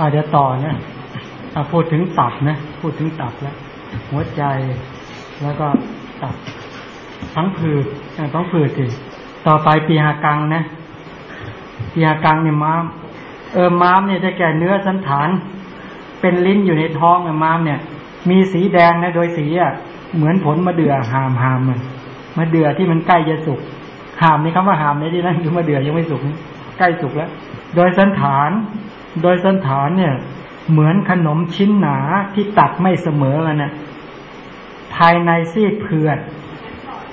อาจจะต่อเนี่ยพูดถึงตับนะ พูดถึงตับแล้ว หัวใจแล้วก็ตับ ทั้งผืดทั้งผืดสิต่อไปปีหากังนะปีหากังเนี่ยม้าม เออม้ามเนี่ยจะแก่เนื้อสันฐาน เป็นลิ้นอยู่ในท้องเนี่ยม้ามเนี่ย มีสีแดงนะโดยสีอะเหมือนผลมะเดื่อหามหามมันมะเดื่อที่มันใกล้จะสุกหามนี่คำว่าหามในที่นั้นคือมะเดื่อยังไม่สุกใกล้สุกแล้ว โดยสันฐาน โดยสันฐานเนี่ย เหมือนขนมชิ้นหนาที่ตัดไม่เสมอกันนะภายในซีดเผือด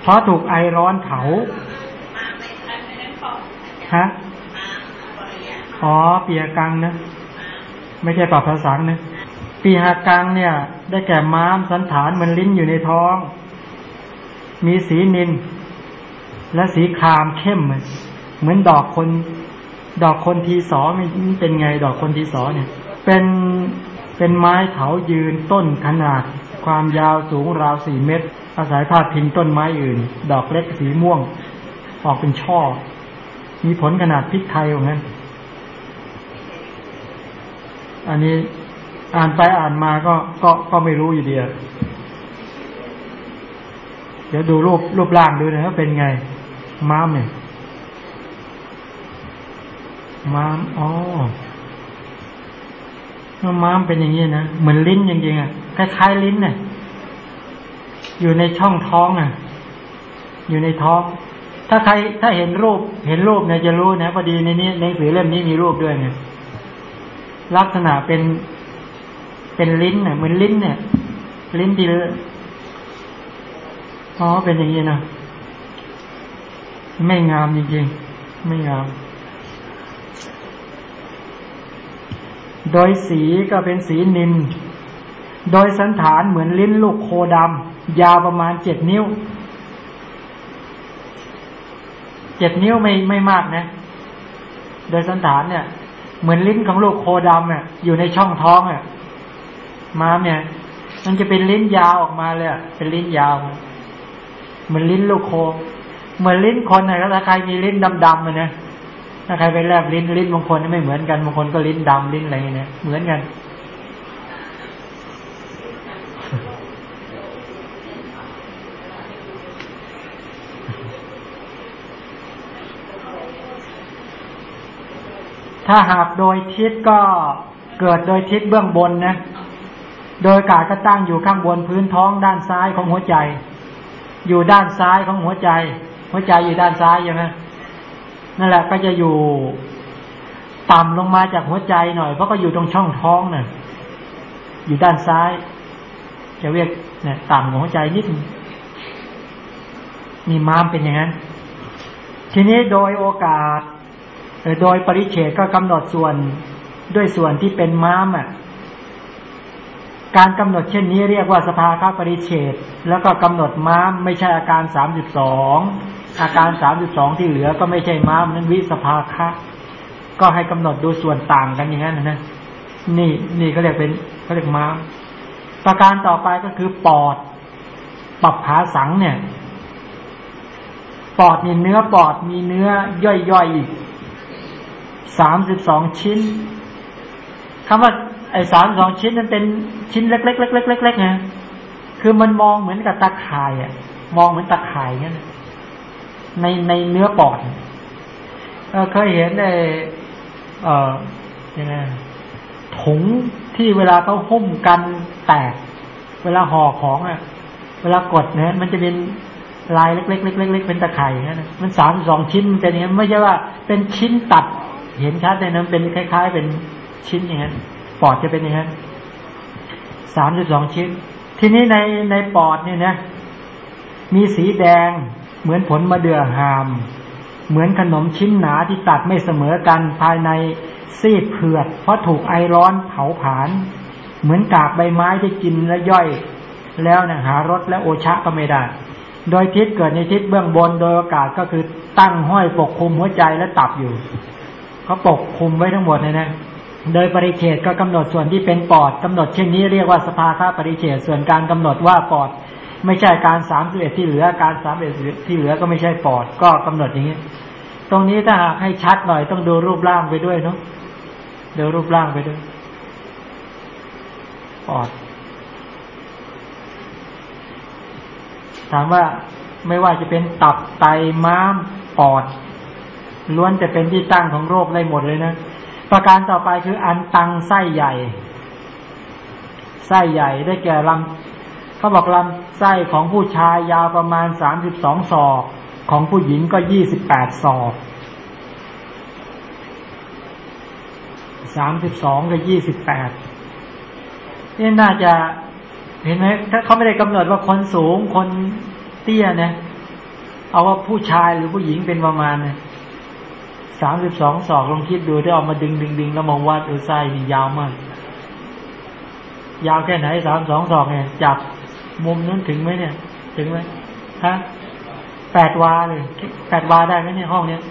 เพราะถูกไอร้อนเผาฮะอ๋อเปียกังนะไม่ใช่ปรับภาษานะปีหากังเนี่ย ได้แก่ม้ามสันฐานเหมือนลิ้นอยู่ในท้อง มีสีนิน และสีครามเข้มเหมือนดอกคน ดอกคนทีสอไม่เป็นไงดอกคนทีสอเนี่ย เป็นเป็นไม้เถายืนต้นขนาด ความยาวสูงราวสี่เมตร อาศัยพาดพิงต้นไม้อื่น ดอกเล็กสีม่วง ออกเป็นช่อ มีผลขนาดพริกไทยอย่างนั้น อันนี้อ่านไปอ่านมาก็ก็ก็ไม่รู้อยู่เดียวเดี๋ยวดูรูปรูปร่างดูนะว่าเป็นไง ม้ามเนี่ย ม้าม อ๋อม้ามเป็นอย่างนี้นะ เหมือนลิ้นจริงๆอะ คล้ายๆลิ้นเนี่ยอยู่ในช่องท้องอะ อยู่ในท้อง ถ้าใครถ้าเห็นรูป เห็นรูปเนี่ยจะรู้นะพอดีในนี้ในหนังสือเล่มนี้มีรูปด้วยเนี่ย ลักษณะเป็น เป็นลิ้นเนี่ยเหมือนลิ้นเนี่ย ลิ้นที่อ๋อ เป็นอย่างนี้นะ ไม่งามจริงๆ ไม่งาม โดยสีก็เป็นสีนิน โดยสันฐานเหมือนลิ้นลูกโคดำยาวประมาณเจ็ดนิ้ว เจ็ดนิ้วไม่ไม่มากนะ โดยสันฐานเนี่ย เหมือนลิ้นของลูกโคดำเนี่ยอยู่ในช่องท้องอะม้ามเนี่ย มันจะเป็นลิ้นยาวออกมาเลยเป็นลิ้นยาว เหมือนลิ้นลูกโค เหมือนลิ้นคนนะถ้าใครมีลิ้นดำๆเลยนะ ถ้าใครไปแลบลิ้นลิ้นบางคนไม่เหมือนกันบางคนก็ลิ้นดำลิ้นอะไรเนี่ยเหมือนกัน ถ้าหากโดยทิศก็เกิดโดยทิศเบื้องบนนะ โดยกาศก็ตั้งอยู่ข้างบนพื้นท้องด้านซ้ายของหัวใจ อยู่ด้านซ้ายของหัวใจ หัวใจอยู่ด้านซ้ายใช่ไหม นั่นแหละก็จะอยู่ต่ำลงมาจากหัวใจหน่อยเพราะก็อยู่ตรงช่องท้องน่ะ อยู่ด้านซ้าย จะเรียกเนี่ยต่ำของหัวใจนิดมีม้ามเป็นอย่างนั้น ทีนี้โดยโอกาสโดยปริเฉดก็กำหนดส่วนด้วยส่วนที่เป็นม้ามอะ การกำหนดเช่นนี้เรียกว่าสภาคาปริเฉดแล้วก็กำหนดม้ามไม่ใช่อาการสามสิบสองอาการสามสิบสองที่เหลือก็ไม่ใช่ม้ามนั้นวิสภาคะก็ให้กำหนดดูส่วนต่างกันอย่างนั้นนะนี่นี่เขาเรียกเป็นเขาเรียกม้ามประการต่อไปก็คือปอดปรับขาสังเนี่ย ปอดนี่เนื้อปอดมีเนื้อย่อยๆอีกสามสิบสองชิ้นคำว่า ไอ้สามสองชิ้นนั้นเป็นชิ้นเล็กๆเล็กๆเล็กๆไงคือมันมองเหมือนกับตะข่ายอะ มองเหมือนตะข่ายเงี้ยในในเนื้อปอดเออเคยเห็นในเอ่อยังไงถุงที่เวลาเขาหุ้มกันแตก เวลาห่อของอะ เวลากดเนี่ยมันจะเป็นลายเล็กๆเล็กๆเป็นตะข่ายอย่างนั้นมันสามสองชิ้นมันเป็นอย่างนั้นไม่ใช่ว่าเป็นชิ้นตัด เห็นชัดเลยนะเป็นคล้าย ๆ เป็นชิ้นอย่างนั้น ปอดจะเป็นอย่างนั้นสามสิบสองชิ้น ทีนี้ในในปอดเนี่ยนะ มีสีแดงเหมือนผลมะเดื่อหาม เหมือนขนมชิ้นหนาที่ตัดไม่เสมอกันภายในซีดเผือด เพราะถูกไอร้อนเผาผลาญเหมือนกากใบไม้ที่กินและย่อย แล้วนะหารสและโอชะก็ไม่ได้ โดยทิศเกิดในทิศเบื้องบนโดยอากาศก็คือตั้งห้อยปกคลุมหัวใจและตับอยู่เขาปกคลุมไว้ทั้งหมดเลยนะ โดยปริเฉดก็กำหนดส่วนที่เป็นปอดกำหนดเช่นนี้เรียกว่าสภาค่าปริเฉดส่วนการกำหนดว่าปอด ไม่ใช่การสามสิบเอ็ดที่เหลือการสามเอ็ดที่เหลือก็ไม่ใช่ปอดก็กำหนดอย่างนี้ ตรงนี้ถ้าหากให้ชัดหน่อยต้องดูรูปร่างไปด้วยเนาะดูรูปร่างไปด้วย ปอด ถามว่าไม่ว่าจะเป็นตับไตม้ามปอด ล้วนจะเป็นที่ตั้งของโรคได้หมดเลยนะ ประการต่อไปคืออันตังไส้ใหญ่ไส้ใหญ่ได้แก่ลำเขาบอกลำไส้ของผู้ชายยาวประมาณสามสิบสองศอกของผู้หญิงก็ยี่สิบแปดศอกสามสิบสองกับยี่สิบแปดนี่น่าจะเห็นไหมถ้าเขาไม่ได้กำหนดว่าคนสูงคนเตี้ยนะเอาว่าผู้ชายหรือผู้หญิงเป็นประมาณนะ สามสิบสองศอกลองคิดดูได้ออกมาดึงดึงดึงแล้วมองวัดดูไส้นี่ยาวมาก ยาวแค่ไหนสามสองศอกเนี่ยจับมุมนั้นถึงไหมเนี่ย ถึงไหมฮะแปดวาเลยแปดวาได้ไหมเนี่ยห้องเนี้ย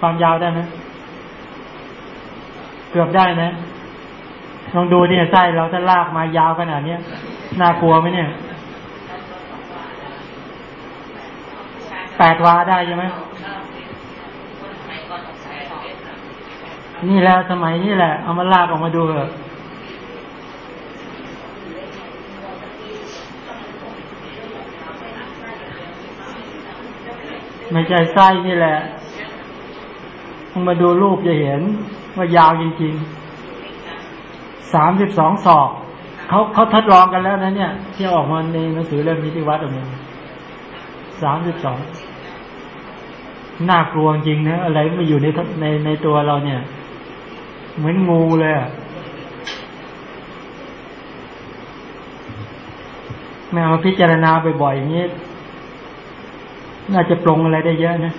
ความยาวได้ไหมเกือบได้นะลองดูเนี่ยไส้เราจะลากมายาวขนาดเนี้ยน่ากลัวไหมเนี่ยแปดวาได้ใช่ไหม นี่แล้วสมัยนี้แหละ เอามาลากออกมาดูเถอะไม่ใช่ไส้นี่แหละมึงมาดูรูปจะเห็น ว่ายาวจริงๆสามสิบสองศอกเขาเขาทดลองกันแล้วนะเนี่ย ที่ออกมาในหนังสือเล่มนิติวัตรออกมาสามสิบสองน่ากลัวจริงนะอะไรมาอยู่ในในในตัวเราเนี่ย เหมือนงูเลยแม่มาพิจารณาบ่อยๆอย่างนี้ น่าจะปรงอะไรได้เยอะนะ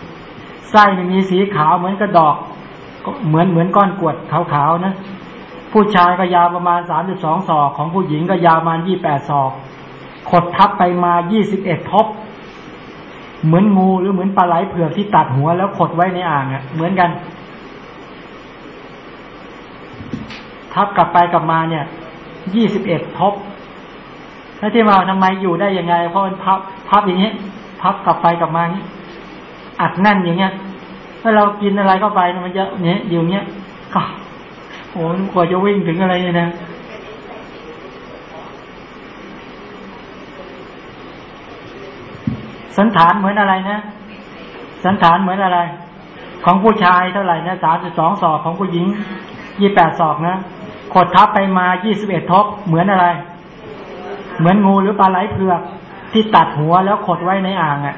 ไส้มีสีขาวเหมือนกระดอก เหมือนเหมือนก้อนกวดขาวๆนะผู้ชายก็ยาวประมาณสามสิบสองศอก ของผู้หญิงก็ยาวประมาณยี่แปดศอกขดทับไปมายี่สิบเอ็ดทบ เหมือนงูหรือเหมือนปลาไหลเผือกที่ตัดหัวแล้วขดไว้ในอ่างอะ่ะ เหมือนกัน ทับกลับไปกลับมาเนี่ยยี่สิบเอ็ดทบแล้วที่มาทำไมอยู่ได้ยังไง เพราะมันพับพับอย่างนี้พับกลับไปกลับมานี้อัดแน่นอย่างเงี้ยถ้าเรากินอะไรเข้าไปมันจะเนี้ยอยู่เนี้ยก็โอ้กว่าจะวิ่งถึงอะไรเนี่ยนะสันฐานเหมือนอะไรนะ สันฐานเหมือนอะไร ของผู้ชายเท่าไหร่นะสามสิบสองศอกของผู้หญิงยี่แปดศอกนะ ขดทับไปมายี่สิบเอ็ดทบเหมือนอะไร เหมือนงูหรือปลาไหลเผือกที่ตัดหัวแล้วขดไว้ในอ่างอะ่ะ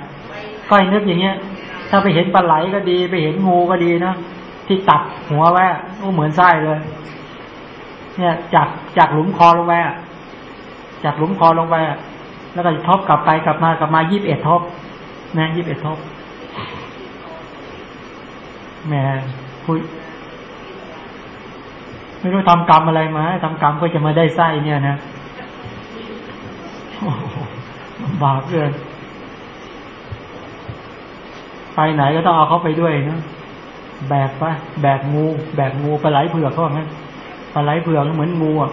ก็ให้นึกอย่างเงี้ย ถ้าไปเห็นปลาไหลก็ดี ไปเห็นงูก็ดีนะที่ตัดหัวไว้ก็เหมือนไส้เลย เนี่ยจากจากหลุมคอลงไปจากหลุมคอลงไปแล้วก็ทบกลับไปกลับมากลับมายี่บเอ็ดทบนะยี่บเอ็ดทบแม่พูด ไม่รู้ทำกรรมอะไรมาทำกรรมก็จะมาได้ไส้เนี่ยนะบาปเกินไปไหนก็ต้องเอาเขาไปด้วยนะแบกไปแบกงู แบกงูปลาไหลเผือกเขาบอกงั้นปลาไหลเผือกเหมือนงูอะ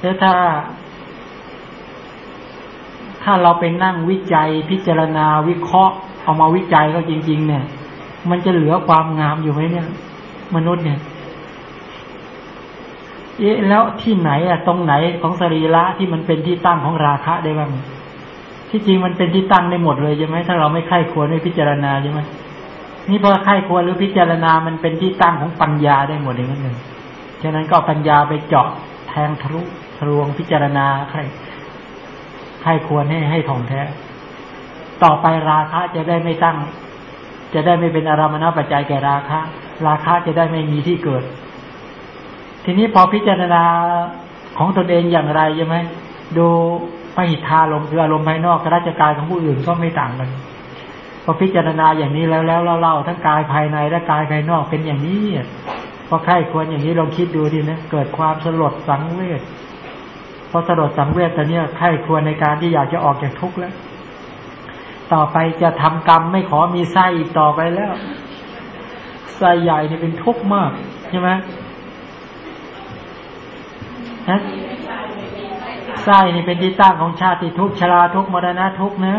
แต่ถ้า ถ้าเราไปนั่งวิจัยพิจารณาวิเคราะห์ เอามาวิจัยก็จริง ๆ เนี่ย มันจะเหลือความงามอยู่ไหมเนี่ย มนุษย์เนี่ยเอ๊ะแล้วที่ไหนอะตรงไหนของสรีระที่มันเป็นที่ตั้งของราคะได้บ้างที่จริงมันเป็นที่ตั้งได้หมดเลยใช่ไหมถ้าเราไม่ไข้ควรไม่พิจารณาใช่ไหมนี่พอไข้ควรหรือพิจารณามันเป็นที่ตั้งของปัญญาได้หมดเลยนั่นเองฉะนั้นก็ปัญญาไปเจาะแทงทะลุทะลวงพิจารณาใครไข้ควรให้ให้ถ่องแท้ ต่อไปราคะจะได้ไม่ตั้ง จะได้ไม่เป็นอารมณปัจจัยแก่ราคะ ราคะจะได้ไม่มีที่เกิด ทีนี้พอพิจารณาของตนเองอย่างไรใช่ไหมดูพหิทธาลมคืออารมณ์ภายนอกกับราชการของผู้อื่นก็ไม่ต่างกันพอพิจารณาอย่างนี้แล้วแล้วเล่าทั้งกายภายในและกายภายนอกเป็นอย่างนี้พอใครควรอย่างนี้ลองคิดดูดีนะเกิดความสลดสังเวชพอสลดสังเวชตอนนี้ใครควรในการที่อยากจะออกจากทุกข์แล้ว ต่อไปจะทำกรรมไม่ขอมีไส้อีกต่อไปแล้วไส้ใหญ่นี่เป็นทุกข์มากใช่ไหมนะไส้นี่เป็นที่ตั้งของชาติทุกชราทุกมรณะทุกนะ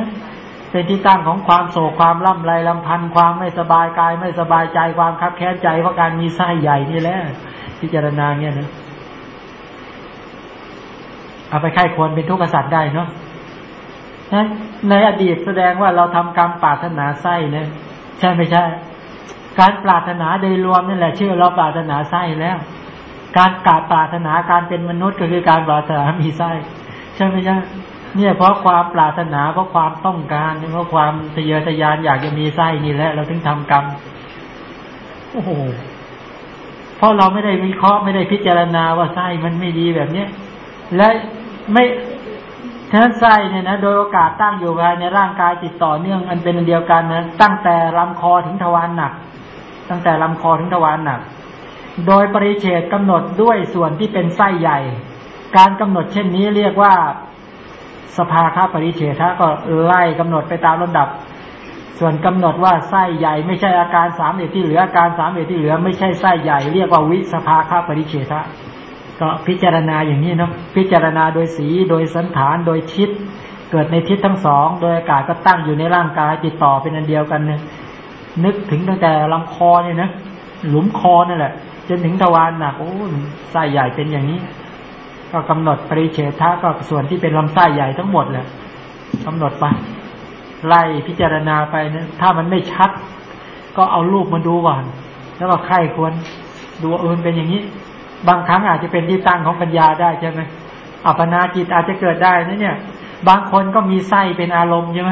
เป็นที่ตั้งของความโศกความล่ำไรลำพันธ์ความไม่สบายกาย ไม่สบายใจความคับแค้นใจเพราะการมีไส้ใหญ่นี่แหละพิจารณาเนี่ยนะเอาไปไข้ควรเป็นทุกข์สัตว์ได้เนาะ นั้นในอดีตแสดงว่าเราทำกรรมปรารถนาไส้เนี่ยใช่ไม่ใช่ การปรารถนาโดยรวมนั่นแหละชื่อเราปรารถนาไส้แล้ว การกาปรารถนาการเป็นมนุษย์ก็คือการปรารถนามีไส้ใช่ไหมใช่เนี่ยเพราะความปรารถนาเพราะความต้องการเพราะความทะเยอทะยานอยากจะมีไส้นี่แหละเราถึงทำกรรมโอ้โหเพราะเราไม่ได้วิเคราะห์ไม่ได้พิจารณาว่าไส้มันไม่ดีแบบเนี้ยและไม่ ท่านไส้เนี่ยนะโดยโอกาสตั้งอยู่ภายในร่างกายติดต่อเนื่องอันเป็นอันเดียวกันนะตั้งแต่ลำคอถึงทวารหนัก ตั้งแต่ลำคอถึงทวารหนัก โดยปริเฉดกำหนดด้วยส่วนที่เป็นไส้ใหญ่ การกำหนดเช่นนี้เรียกว่าสภาคาปริเฉทะก็ไล่กำหนดไปตามลำดับ ส่วนกำหนดว่าไส้ใหญ่ไม่ใช่อาการสามเอที่เหลืออาการสามเอที่เหลือ ไม่ใช่ไส้ใหญ่ เรียกว่าวิสภาคาปริเฉทะ ก็พิจารณาอย่างนี้เนาะพิจารณาโดยสีโดยสันฐานโดยทิศเกิดในทิศทั้งสอง โดยอากาศก็ตั้งอยู่ในร่างกายติดต่อเป็นอันเดียวกันเนี่ยนึกถึงตั้งแต่ลำคอเนี่ยนะหลุมคอนั่นแหละจนถึงทวารหนักโอ้ไส้ใหญ่เป็นอย่างนี้ ก็กำหนดปริเฉทะก็ส่วนที่เป็นลำไส้ใหญ่ทั้งหมดแหละกำหนดไปไล่พิจารณาไปนะถ้ามันไม่ชัด ก็เอารูปมาดูก่อน แล้วก็ไข้ควรดูเออเป็นอย่างนี้ บางครั้งอาจจะเป็นที่ตั้งของปัญญาได้ใช่ไหมอัปนาจิตอาจจะเกิดได้นะเนี่ย บางคนก็มีไส้เป็นอารมณ์ใช่ไหม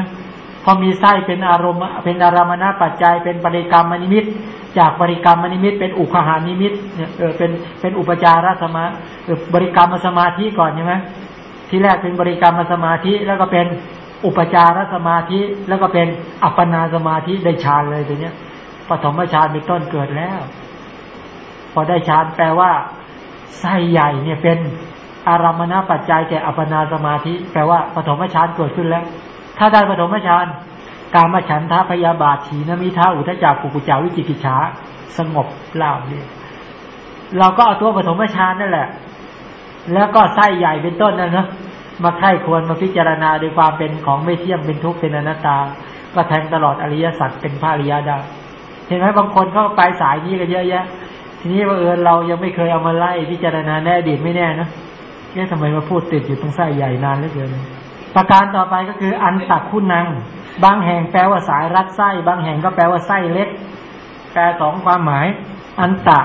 พอมีไส้เป็นอารมณ์ เป็นอารมณปัจจัย เป็นบริกรรมนิมิต จากบริกรรมนิมิต เป็นอุคหานิมิตเนี่ยเออเป็นเป็นอุปจารสมาเออบริกรรมสมาธิก่อนใช่ไหมที่แรกเป็นบริกรรมสมาธิแล้วก็เป็นอุปจารสมาธิแล้วก็เป็นอัปปนาสมาธิได้ฌานเลยตัวเนี้ยปฐมฌานเป็นต้นเกิดแล้ว พอได้ฌานแปลว่าไส้ใหญ่เนี่ยเป็นอารามณปัจจัยแก่อัปนาสมาธิ แปลว่าปฐมฌานเกิดขึ้นแล้ว ถ้าได้ปฐมฌานการมาฉันทาพยาบาทถีนมิท้าอุทจักกุกุจาวิจิกิจฉาสงบเล่าเนี่ยเราก็เอาตัวปฐมฌานนั่นแหละ แล้วก็ไส้ใหญ่เป็นต้นนั่นนะมาไข้ควรมาพิจารณาด้วยความเป็นของไม่เที่ยงเป็นทุกข์เป็นอนัตตาก็แทงตลอดอริยสัจเป็นพระอริยดาเห็นไหมบางคนเข้าไปสายนี้ก็เยอะแยะ นี้ว่าเออเรายังไม่เคยเอามาไล่พิจารณาแน่ดีไม่แน่นะเนี่ยทำไมมาพูดติดอยู่ตรงไส้ใหญ่นานเหลือเกินประการต่อไปก็คือ อันตักคุณนังบางแห่งแปลว่าสายรัดไส้ บางแห่งก็แปลว่าไส้เล็ก แปลสองความหมาย อันตะ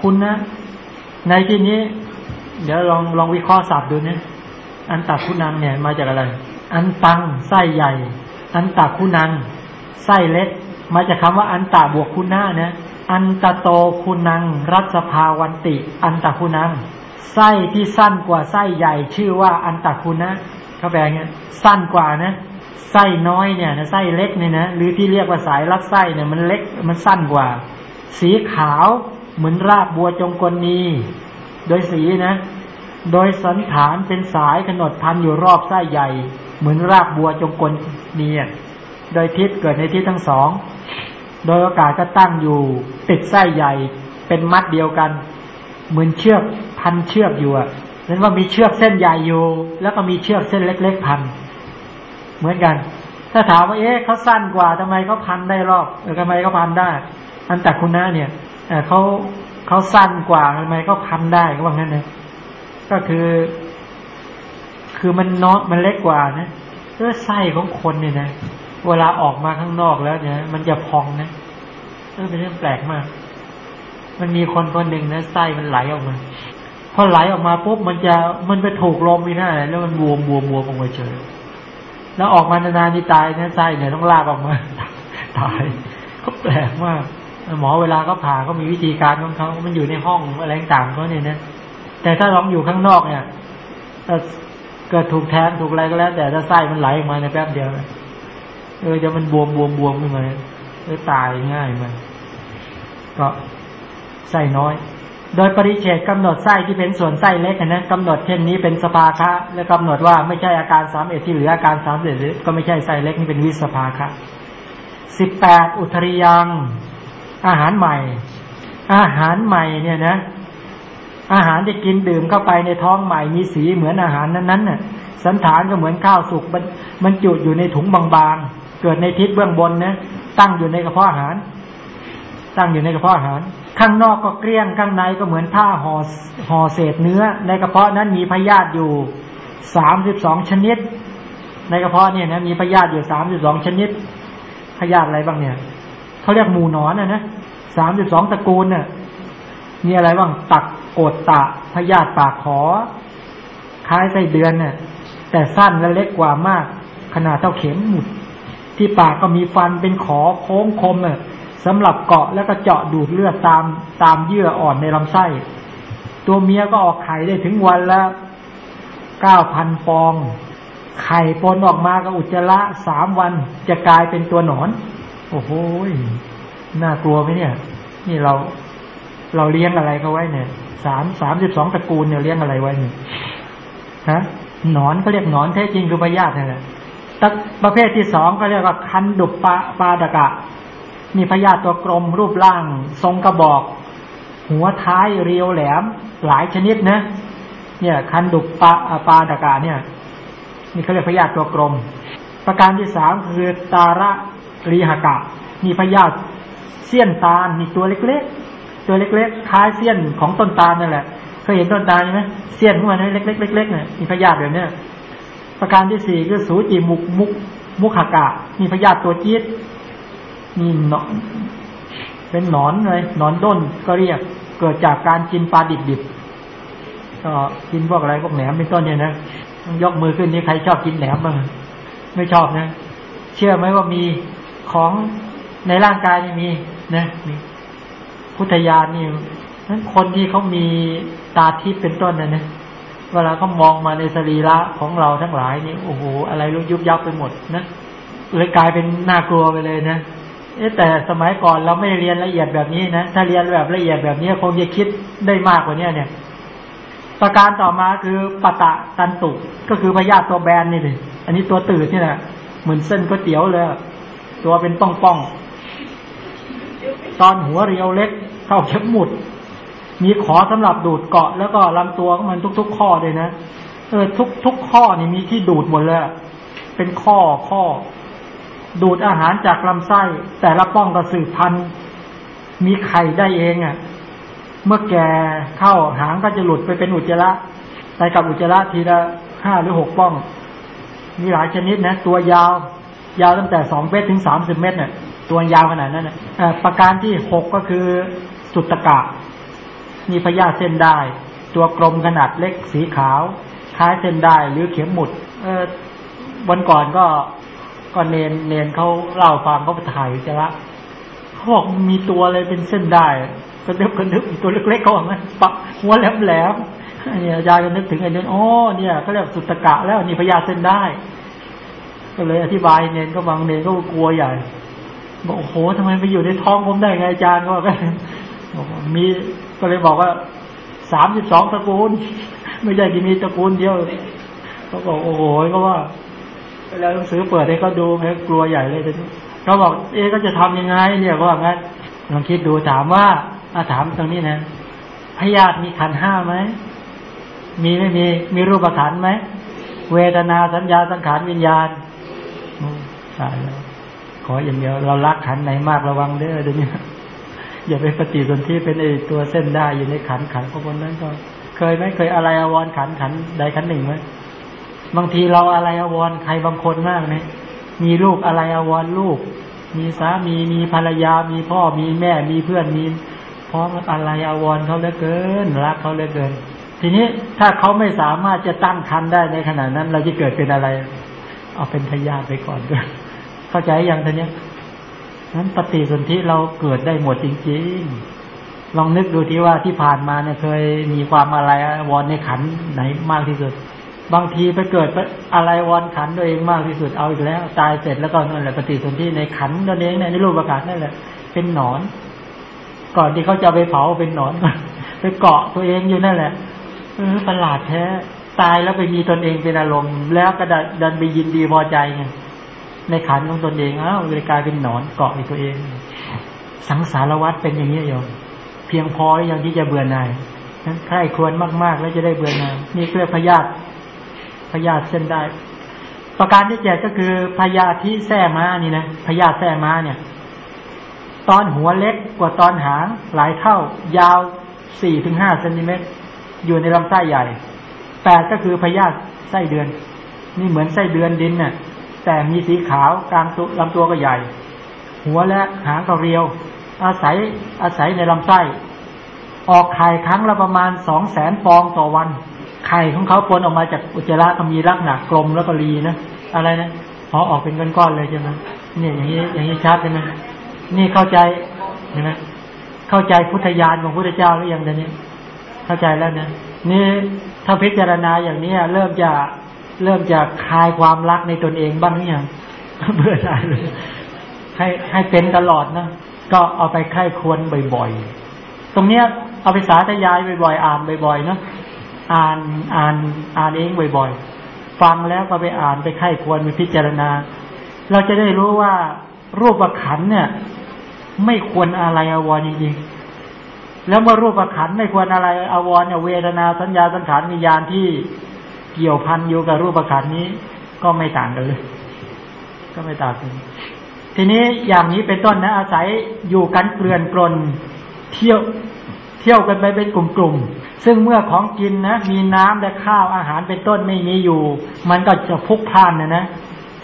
คุณนะ ในที่นี้ เดี๋ยวลองลองวิเคราะห์ศัพท์ดูนะอันตักคุณนังเนี่ยมาจากอะไร อันตังไส้ใหญ่ อันตักคุณนังไส้เล็ก มาจากคาว่าอันตะบวกคุณหน้านะ อันตะโตคุณัง รัศภาวันติ อันตะคุณัง ไส้ที่สั้นกว่าไส้ใหญ่ชื่อว่าอันตะคุณนะเขาแปลงเงี้ยสั้นกว่านะ ไส้น้อยเนี่ยนะไส้เล็กเนี่ยนะหรือที่เรียกว่าสายรัดไส้เนี่ยมันเล็กมันสั้นกว่า สีขาวเหมือนรากบัวจงกลนีโดยสีนะ โดยสันฐานเป็นสายขนดพันอยู่รอบไส้ใหญ่ เหมือนรากบัวจงกลนีโดยทิศเกิดในทิศทั้งสอง โดยโอกาสก็ตั้งอยู่ติดไส้ใหญ่ เป็นมัดเดียวกัน เหมือนเชือกพันเชือกอยู่อะนั้นว่ามีเชือกเส้นใหญ่อยู่ แล้วก็มีเชือกเส้นเล็ก ๆ พัน เหมือนกัน ถ้าถามว่าเอ๊ะเขาสั้นกว่าทำไมเขาพันได้รอบหรือทำไมเขาพันได้ อันแต่คุณน้าเนี่ยเขาเขาสั้นกว่าทำไมเขาพันได้ก็ว่างั้นนะก็คือ คือมันเนาะมันเล็กกว่านะเออไส้ของคนเนี่ยนะ เวลาออกมาข้างนอกแล้วเนี่ยมันจะพองนะเออเป็นเรื่องแปลกมาก มันมีคนคนหนึ่งนะไส้มันไหลออกมาพอไหลออกมาปุ๊บมันจะมันไปถูกลมไม่ได้แล้วมันบวมบวมบวมออกมาเฉยแล้วออกมานานๆนี่ตายนะไส้เนี่ยต้องลากออกมาตายเขาแปลกมากหมอเวลาเขาผ่าเขามีวิธีการของเขามันอยู่ในห้องอะไรต่างเขาเนี่ยนะแต่ถ้าลองอยู่ข้างนอกเนี่ยเกิดถูกแทงถูกอะไรก็แล้ว แต่ถ้าไส้มันไหลออกมาในแป๊บเดียว เออจะมันบวมบวมบวมขึ้นมาเออตายง่ายมันก็ไส้น้อย โดยปริเฉดกำหนดไส้ที่เป็นส่วนไส้เล็กนะกำหนดเช่นนี้เป็นสภาคะ และกำหนดว่าไม่ใช่อาการสามเอ็ดที่เหลืออาการสามเอ็ดก็ไม่ใช่ไส้เล็กนี่เป็นวิสภาคะสิบแปดอุทริยัง อาหารใหม่ อาหารใหม่เนี่ยนะ อาหารที่กินดื่มเข้าไปในท้องใหม่มีสีเหมือนอาหารนั้นๆน่ะสันฐานก็เหมือนข้าวสุกมันมันจุอยู่ในถุงบางๆ เกิดในทิศเบื้องบนนะตั้งอยู่ในกระเพาะอาหาร ตั้งอยู่ในกระเพาะอาหาร ข้างนอกก็เกลี้ยงข้างในก็เหมือนผ้าห่อห่อเศษเนื้อ ในกระเพาะนั้นมีพยาธิอยู่สามสิบสองชนิด ในกระเพาะเนี่ยนะมีพยาธิอยู่สามสิบสองชนิดพยาธิอะไรบ้างเนี่ยเขาเรียกหมูนอนนะนะสามสิบสองตระกูลเนี่ยมีอะไรบ้างตักโกดตะพยาธิปากขอ คล้ายไส้เดือนเนี่ยแต่สั้นและเล็กกว่ามาก ขนาดเท่าเข็มหมุด ที่ปากก็มีฟันเป็นขอโค้งคมเนี่ยสำหรับเกาะแล้วก็เจาะดูดเลือดตามตามเยื่ออ่อนในลำไส้ ตัวเมียก็ออกไข่ได้ถึงวันละเก้าพันฟอง ไข่ปนออกมากับอุจจาระสามวันจะกลายเป็นตัวหนอน โอ้โหน่ากลัวไหมเนี่ย นี่เรา เราเลี้ยงอะไรเขาไว้เนี่ยสามสามสิบสองตระกูลเนี่ยเลี้ยงอะไรไว้เนี่ยฮะหนอนเขาเรียกหนอนแท้จริงคือพยาธินี่แหละ ประเภทที่สองก็เรียกว่าคันดุปปาปาดกะ มีพยาธิตัวกลมรูปร่าง ทรงกระบอก หัวท้ายเรียวแหลม หลายชนิดนะเนี่ยคันดุปปาปาดกะเนี่ยนี่เขาเรียกพยาธิตัวกลม ประการที่สามคือตาระรีหกะ มีพยาธิเสี้ยนตาลมีตัวเล็กๆ ตัวเล็กๆ คล้ายเสี้ยนของต้นตาลนั่นแหละเคยเห็นต้นตาลไหมเสี้ยนหัวนี้เล็กๆเล็กๆเนี่ยมีพยาธิแบบเนี้ย ประการที่สี่คือสูจิมุกมุกมุขากะ มีพยาธิตัวจี๊ดมีหนอนเป็นหนอนเลยหนอนด้นก็เรียก เกิดจากการกินปลาดิบๆก็กินพวกอะไรพวกแหนมเป็นต้นเนี่ยนะยกมือขึ้นนี่ใครชอบกินแหนมบ้างไม่ชอบนะ เชื่อไหมว่ามีของในร่างกายนี่มีนะมีพุทธญาณนี่นั้นคนที่เขามีตาทิพย์เป็นต้นนะเนี่ย เวลาเขามองมาในสรีระของเราทั้งหลายนี่โอ้โหอะไรรู้ยุบยับไปหมดนะเลยกลายเป็นน่ากลัวไปเลยนะเอ๊แต่สมัยก่อนเราไม่เรียนละเอียดแบบนี้นะถ้าเรียนแบบละเอียดแบบนี้คงจะคิดได้มากกว่านี้เนี่ย ประการต่อมาคือปะตะตันตุก็คือพยาธิตัวแบนนี่เลยอันนี้ตัวตื่นนี่แหละเหมือนเส้นก๋วยเตี๋ยวเลย ตัวเป็นป้องป้องตอนหัวเรียวเล็กเท่าเข็มหมุด มีขอสำหรับดูดเกาะแล้วก็ลำตัวของมันทุก ๆ ข้อเลยนะเออทุกทุกข้อนี่มีที่ดูดหมดเลยเป็นข้อข้อ ดูดอาหารจากลำไส้ แต่ละป้องก็สืบพันธุ์มีไข่ได้เองอะ่ะ เมื่อแก่เข้าหางก็จะหลุดไปเป็นอุจจาระไปกับอุจจาระทีละห้าหรือหกป้อง มีหลายชนิดนะ ตัวยาว ยาวตั้งแต่สองเมตรถึงสามสิบเมตรเนี่ยตัวยาวขนาดนั้นนะประการที่หกก็คือสุตกะ มีพยาธิเส้นได้ ตัวกลมขนาดเล็กสีขาว คล้ายเส้นได้หรือเข็มหมุด เออวันก่อนก็ก็เนนเนนเขาเล่าฟังเขาไปถ่ายจะละเขาบอกมีตัวอะไรเป็นเส้นได้ก็นึกก็นึกตัวเล็กๆเขาบอกงั้นปะหัวแหลมๆเนี่ยยายก็นึกถึงไอ้นี่โอ้เนี่ยเขาเรียกสุตกะแล้วนี่พยาธิเส้นได้ ก็เลยอธิบายเนนก็บางเนนก็กลัวใหญ่บอกโอ้โหทำไมไปอยู่ในท้องผมได้ไงอาจารย์ก็บอกมี ก็เลยบอกว่าสามสิบสองตระกูล ไม่ใช่ที่มีตระกูลเดียวเขาบอกโอ้โหก็ว่าแล้วหนังสือเปิดให้เขาดูไหมกลัวใหญ่เลยทีนี้เขาบอก เอ๊ก็จะทำยังไง เนี่ยกว่างั้นลองคิดดูถามว่าอาถามตรงนี้นะพยาธิมีขันห้าไหมมีไม่มี มีรูปขันไหมเวทนาสัญญาสังขารวิญญาณตายแล้วขออย่างเดียวเรารักขันไหนมากระวังเด้อเดี๋ยวนี้ อย่าไปปฏิสนธิเป็นไอตัวเส้นได้อยู่ในขันขันพวกนั้นก็เคยไหมเคยอะไรอววรขันขันใดขันหนึ่งไหมบางทีเราอะไรอววรใครบางคนมากเนะมีลูกอะไรอววรลูก มีสามีมีภรรยา มีพ่อมีแม่มีเพื่อนมีพร้อมอะไรอววรเขาเหลือเกินรักเขาเหลือเกิน ทีนี้ถ้าเขาไม่สามารถจะตั้งคันได้ในขณะนั้น เราจะเกิดเป็นอะไร เอาเป็นพยาธิไปก่อนก็เข้าใจอย่างท่านเนั้นปฏิสนธิเราเกิดได้หมดจริงๆ ลองนึกดูที่ว่าที่ผ่านมาเนี่ยเคยมีความอะไรวอนในขันไหนมากที่สุด บางทีไปเกิดอะไรวอนขันตัวเองมากที่สุดเอาอีกแล้ว ตายเสร็จแล้วก็นั่นแหละปฏิสนธิในขันตัวเองในรูปประกาศนั่นแหละ เป็นหนอน ก่อนที่เขาจะไปเผาเป็นหนอนไปเกาะตัวเองอยู่นั่นแหละเออประหลาดแท้ตายแล้วไปมีตนเองเป็นอารมณ์ แล้วก็ดันไปยินดีพอใจไง ในขันของตนเองอ้าวเลยกลายเป็นหนอนเกาะในตัวเอง สังสารวัตรเป็นอย่างนี้โยมเพียงพออย่างที่จะเบื่อหน่ายนั้นใครควรมากๆ แล้วจะได้เบื่อหน่ายนี่เรียกพยาธิพยาธิเส้นได้ ประการที่เจ็ดก็คือพยาธิแท้ม้านี่นะพยาธิแท้ม้าเนี่ย ตอนหัวเล็กกว่าตอนหางหลายเท่า ยาวสี่ถึงห้าเซนติเมตรอยู่ในลำไส้ใหญ่แปดก็คือพยาธิไส้เดือน นี่เหมือนไส้เดือนดินเน่ะ แต่มีสีขาวกลางตัวลำตัวก็ใหญ่ หัวและหางก็เรียว อาศัยอาศัยในลำไส้ ออกไข่ครั้งละประมาณสองแสนฟองต่อวัน ไข่ของเขาปนออกมาจากอุจจาระก็มีลักษณะกลมแล้วก็รีนะอะไรนะพอออกเป็นก้อนๆเลยใช่ไหมเนี่ยอย่างนี้อย่างนี้ชัดใช่ไหมนี่เข้าใจเห็นไหมเข้าใจพุทธญาณของพุทธเจ้าหรือยังเดี๋ยวนี้เข้าใจแล้วนะนี่ถ้าพิจารณาอย่างนี้เริ่มจะ เริ่มจะคลายความรักในตนเองบ้างหรือยังเบื่อหน่ายเลยให้ให้เป็นตลอดนะก็เอาไปไข้ควรบ่อยๆ ตรงเนี้ยเอาไปสาธยายบ่อยๆ อ่านบ่อยๆเนาะอ่านอ่านอ่านเองบ่อยๆ ฟังแล้วก็ไปอ่านไปไข้ควรไปพิจารณา เราจะได้รู้ว่ารูปขันเนี่ย ไม่ควรอะไรอวรจริงๆ แล้วเมื่อรูปขันไม่ควรอะไรอวรเนี่ยเวทนาสัญญาสังขารวิญญาณที่ เกี่ยวพันอยู่กับรูปขันนี้ ก็ไม่ต่างกันเลย ก็ไม่ต่างกัน ทีนี้อย่างนี้เป็นต้นนะ อาศัยอยู่กันเกลื่อนกลนเที่ยวเที่ยวกันไปเป็นกลุ่มๆ ซึ่งเมื่อของกินนะมีน้ำและข้าวอาหารเป็นต้นไม่มีอยู่ มันก็จะพุกพานนะนะ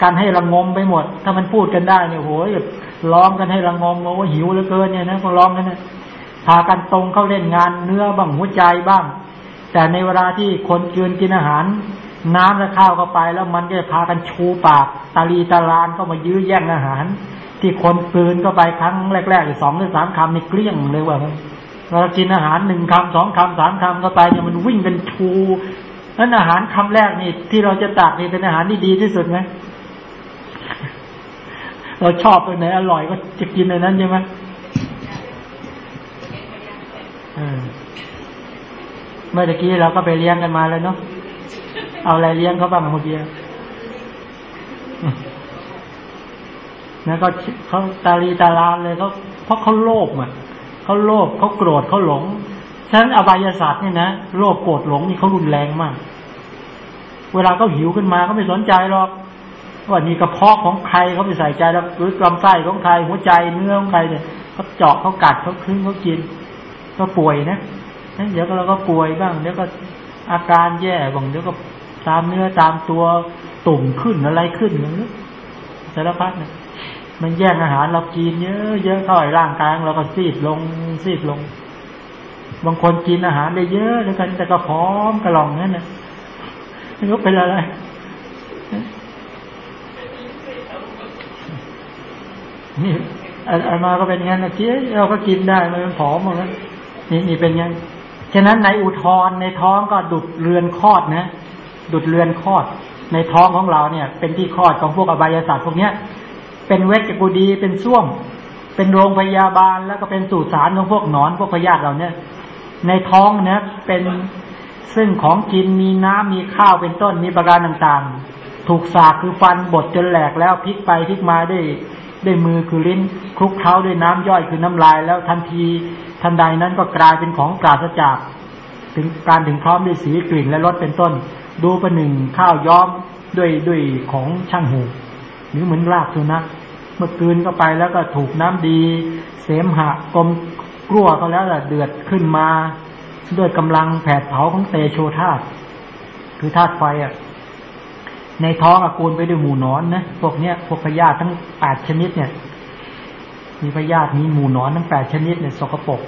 การให้ระงมไปหมด ถ้ามันพูดกันได้เนี่ยโหยร้องกันให้ระงมว่าหิวเหลือเกินเนี่ยนะก็ร้องกันนะพากันตรงเข้าเล่นงานเนื้อบ้างหัวใจบ้าง แต่ในเวลาที่คนกินกินอาหาร น้ำและข้าวเข้าไป แล้วมันก็จะพากันชูปากตาลีตาลานก็มายื้อแย่งอาหาร ที่คนกินเข้าไปครั้งแรกๆสองหรือสามคำนี่เกลี้ยงเลยว่าเรากินอาหารหนึ่งคำสองคำสามคำเข้าไปเนี่ยมันวิ่งกันชูนั้นอาหารคำแรกนี่ที่เราจะตักนี่เป็นอาหารที่ดีที่สุดไหมเราชอบตัวไหนอร่อยก็จะกินในนั้นใช่ไหม เมื่อกี้เราก็ไปเลี้ยงกันมาแล้วเนาะเอาอะไรเลี้ยงเขาบ้างเมื่อกี้แล้วก็เขาตาลีตาลาเลยเขาเพราะเขาโลภอะเขาโลภเขาโกรธเขาหลงฉะนั้นอบายศาสตร์เนี่ยนะโลภโกรธหลงนี่เขารุนแรงมาก เวลาเขาหิวขึ้นมาเขาไม่สนใจหรอกว่านี่กระเพาะของใครเขาไปใส่ใจแล้วหรือลำไส้ของใครหัวใจเนื้อของใครเนี่ยเขาเจาะเขากัดเขาคลึ้งเขากิน ก็ป่วยนะ เดี๋ยวก็เราก็ป่วยบ้างเดี๋ยวก็อาการแย่บ้างเดี๋ยวก็ตามเนื้อตามตัวตุ่มขึ้นอะไรขึ้นอย่างนี้สารพัดนะมันแย่งอาหารเรากินเยอะเยอะเข้าไปร่างกายเราก็ซีดลงซีดลง บางคนกินอาหารได้เยอะแล้วกันแต่ก็พร้อมกระหล่องนั่นนะไม่รู้เป็นอะไรนี่อันมาก็เป็นงั้นนะกี้เราก็กินได้มันผอมเหมือนกันนี่นี่เป็นงั้น ฉะนั้นในอุทธรในท้องก็ดุดเรือนคลอดนะ ดุดเรือนคลอด ในท้องของเราเนี่ย เป็นที่คลอดของพวกอบายศาสตร์พวกเนี้ย เป็นเวชกุดีเป็นส้วมเป็นโรงพยาบาลแล้วก็เป็นสุสานของพวกหนอนพวกพยาธิเราเนี่ย ในท้องเนี่ยเป็นซึ่งของกินมีน้ำมีข้าวเป็นต้นมีประการต่างๆ ถูกสากคือฟันบดจนแหลกแล้วพลิกไปพลิกมาได้ด้วยมือคือลิ้นคลุกเคล้าด้วยน้ำย่อยคือน้ำลายแล้วทันที ทันใดนั้นก็กลายเป็นของปราศจาก ถึงการถึงพร้อมด้วยสีกลิ่นและรสเป็นต้น ดูประหนึ่งข้าวย้อมด้วยด้วยของช่างหูหรือเหมือนรากสุนัขเมื่อคืนก็ไปแล้วก็ถูกน้ำดี เสมหะกลมกลัวเขาแล้วเดือดขึ้นมา ด้วยกำลังแผดเผาของเตโชธาตคือธาตุไฟอะในท้องอากูลไปด้วยหมูนอนนะพวกเนี้ยพวกพยาธิทั้งแปดชนิดเนี่ย มีพยาธิมีหมูนอนทั้งแปดชนิดเนี่ยสกปรก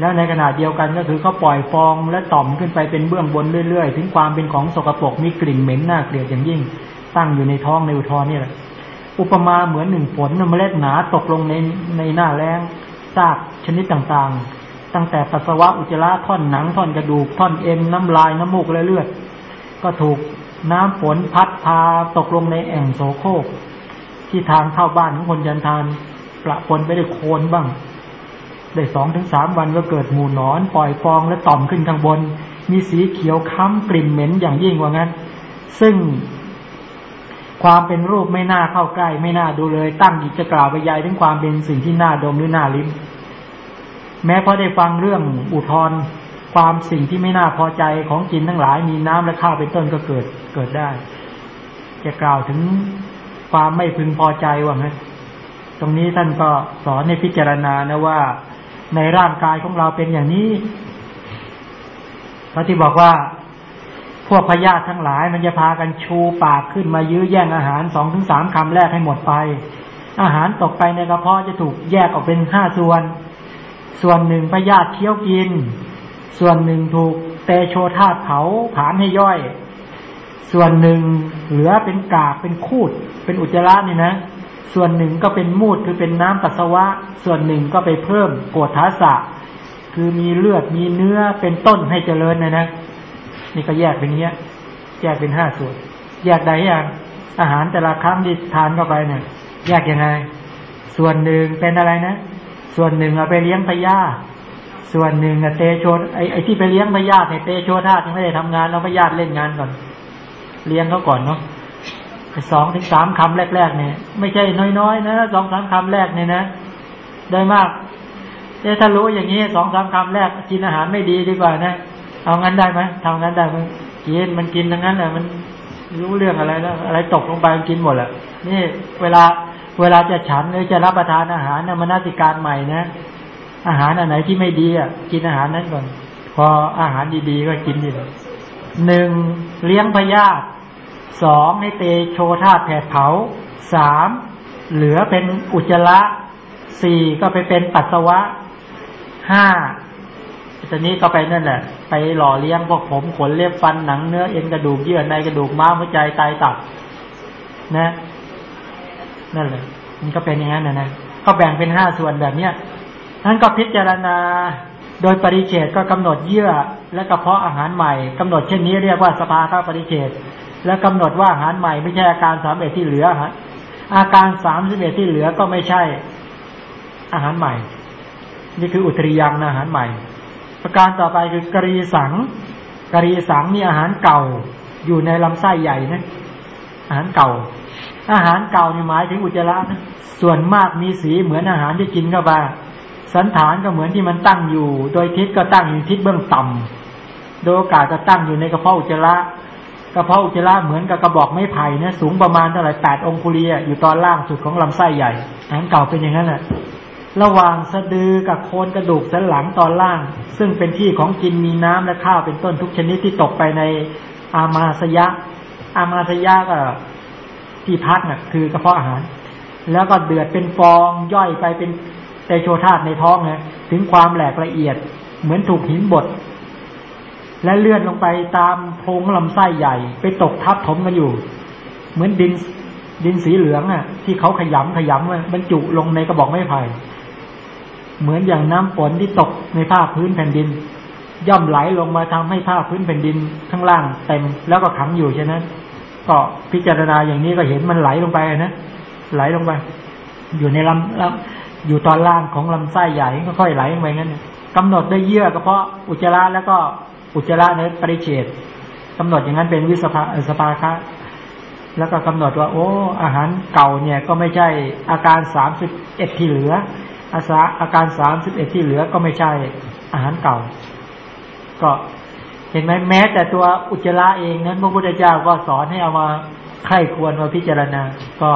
แล้วในขณะเดียวกันก็คือเขาปล่อยฟองและต่อมขึ้นไปเป็นเบื้องบนเรื่อยๆ ถึงความเป็นของสกปรกมีกลิ่นเหม็นน่าเกลียดอย่างยิ่ง ตั้งอยู่ในท้องในอุทธรนี่แหละอุปมาเหมือนหนึ่งฝนเมล็ดหนาตกลงในในหน้าแรงซากชนิดต่างๆ ตั้งแต่ปัสสาวะอุจจาระท่อนหนังท่อนกระดูกท่อนเอ็นน้ำลายน้ำมูกและเลือด ก็ถูกน้ำฝนพัดพาตกลงในแอ่งโสโครก ที่ทางเข้าบ้านของคนยันทานประปนไปด้วยโคนบ้าง ได้สองถึงสามวันก็เกิดหมูนอน ปล่อยฟองและต่อมขึ้นข้างบน มีสีเขียวค้ำกลิ่นเหม็นอย่างยิ่งว่างั้น ซึ่งความเป็นรูปไม่น่าเข้าใกล้ไม่น่าดูเลย ตั้งอีกจะกล่าวไปยายถึงความเป็นสิ่งที่น่าดมหรือน่าลิ้ม แม้พอได้ฟังเรื่องอุทธรความสิ่งที่ไม่น่าพอใจของกินทั้งหลายมีน้ำและข้าวเป็นต้นก็เกิดเกิดได้ จะกล่าวถึง ความไม่พึงพอใจว่าไงตรงนี้ท่านก็สอนในพิจารณานะว่า ในร่างกายของเราเป็นอย่างนี้พระที่บอกว่าพวกพญาติทั้งหลาย มันจะพากันชูปากขึ้นมายื้อแย่งอาหารสองถึงสามคำแรกให้หมดไป อาหารตกไปในกระเพาะจะถูกแยกออกเป็นห้าส่วน ส่วนหนึ่งพญาติเคี้ยวกิน ส่วนหนึ่งถูกเตโชธาตเผาผานให้ย่อย ส่วนหนึ่งเหลือเป็นกากเป็นคูด เป็นอุจจาระนี่นะ ส่วนหนึ่งก็เป็นมูดคือเป็นน้ำปัสสาวะ ส่วนหนึ่งก็ไปเพิ่มโกฏฐาสะ คือมีเลือดมีเนื้อเป็นต้นให้เจริญนะนะนี่ก็แยกเป็นเงี้ย แยกเป็นห้าส่วน แยกใดอย่างอาหารแต่ละครั้งที่ทานเข้าไปเนี่ย แยกยังไง ส่วนหนึ่งเป็นอะไรนะ ส่วนหนึ่งเอาไปเลี้ยงพยาส่วนหนึ่งเตโชไอไอที่ไปเลี้ยงพยาเนี่ยเตโชธายังไม่ได้ทำงานเราพยาเล่นงานก่อน เลี้ยงเขาก่อนเนาะสองถึงสามคำแรกๆเนี่ย ไม่ใช่น้อยๆนะสองสามคำแรกเนี่ยนะได้มากแต่ถ้ารู้อย่างนี้สองสามคำแรกกินอาหารไม่ดีดีกว่านะเอางั้นได้ไหมทำงั้นได้ไหมกินมันกินทั้งนั้นแหละมันรู้เรื่องอะไรแล้ว อะไรตกลงไปมันกินหมดแหละนี่เวลาเวลาจะฉันหรือจะรับประทานอาหารนะมันนาติการใหม่นะอาหารอันไหนที่ไม่ดีอะ กินอาหารนั้นก่อน พออาหารดีๆก็กินดีหนึ่งเลี้ยงพยาธิ สองให้เตโชธาแผดเผาสามเหลือเป็นอุจจาระสี่ก็ไปเป็นปัสสาวะห้าตอนนี้ก็ไปนั่นแหละ ไปหล่อเลี้ยงพวกผมขนเล็บฟันหนังเนื้อเอ็นกระดูกเยื่อในกระดูกม้ามหัวใจไตตับนะนั่นแหละมันก็เป็นอย่างนั้นนะนะก็แบ่งเป็นห้าส่วนแบบเนี้ยท่านก็พิจารณาโดยปริเฉดก็กำหนดเยื่อและกระเพาะอาหารใหม่กำหนดเช่นนี้เรียกว่าสภาข้าปริเฉด แล้วกำหนดว่าอาหารใหม่ไม่ใช่อาการสามเอ็ดที่เหลือฮะอาการสามสิบเอ็ดที่เหลือก็ไม่ใช่อาหารใหม่ นี่คืออุตริยังอาหารใหม่ ประการต่อไปคือกรีสังกรีสังนี่อาหารเก่าอยู่ในลำไส้ใหญ่นะอาหารเก่า อาหารเก่านี่หมายถึงอุจจาระนะส่วนมากมีสีเหมือนอาหารที่กินเข้าไปสันฐานก็เหมือนที่มันตั้งอยู่ โดยทิศก็ตั้งอยู่ทิศเบื้องต่ำโดยโอกาสก็ตั้งอยู่ในกระเพาะอุจจาระ กระเพาะอุจจาระเหมือนกับกระบอกไม้ไผ่เนี่ยสูงประมาณเท่าไหร่แปดองคุลีอยู่ตอนล่างสุดของลำไส้ใหญ่อาหารเก่าเป็นอย่างนั้นแหละระหว่างสะดือกับโคนกระดูกสันหลังตอนล่าง ซึ่งเป็นที่ของกินมีน้ำและข้าวเป็นต้นทุกชนิดที่ตกไปในอามาสยะ อามาสยะก็ที่พักน่ะคือกระเพาะอาหาร แล้วก็เดือดเป็นฟองย่อยไปเป็นไตโชธาตในท้องนะถึงความแหลกละเอียด เหมือนถูกหินบด และเลื่อนลงไปตามโพรงลำไส้ใหญ่ ไปตกทับถมกันอยู่ เหมือนดินดินสีเหลืองอะ ที่เขาขยำขยำมันบรรจุลงในกระบอกไม้ไผ่เหมือนอย่างน้ำฝนที่ตกในภาคพื้นแผ่นดิน ย่อมไหลลงมาทำให้ภาคพื้นแผ่นดินข้างล่างเต็มแล้วก็ขังอยู่ใช่ไหมก็พิจารณาอย่างนี้ก็เห็นมันไหลลงไปนะไหลลงไป อยู่ในลำลำอยู่ตอนล่างของลำไส้ใหญ่ก็ค่อยไหลลงไปงั้นกำหนดได้เยื่อกระเพาะอุจจาระแล้วก็ อุจจาระในปริเฉดกำหนดอย่างนั้นเป็นวิสภาสภาคะแล้วก็กำหนดว่า โอ้ อาหารเก่าเนี่ยก็ไม่ใช่อาการสามสิบเอ็ดที่เหลือ อาสาอาการสามสิบเอ็ดที่เหลือก็ไม่ใช่อาหารเก่า ก็เห็นไหมแม้แต่ตัวอุจจาระเองนั้นพระพุทธเจ้าก็สอนให้เอามาไข้ควรมาพิจารณา ก็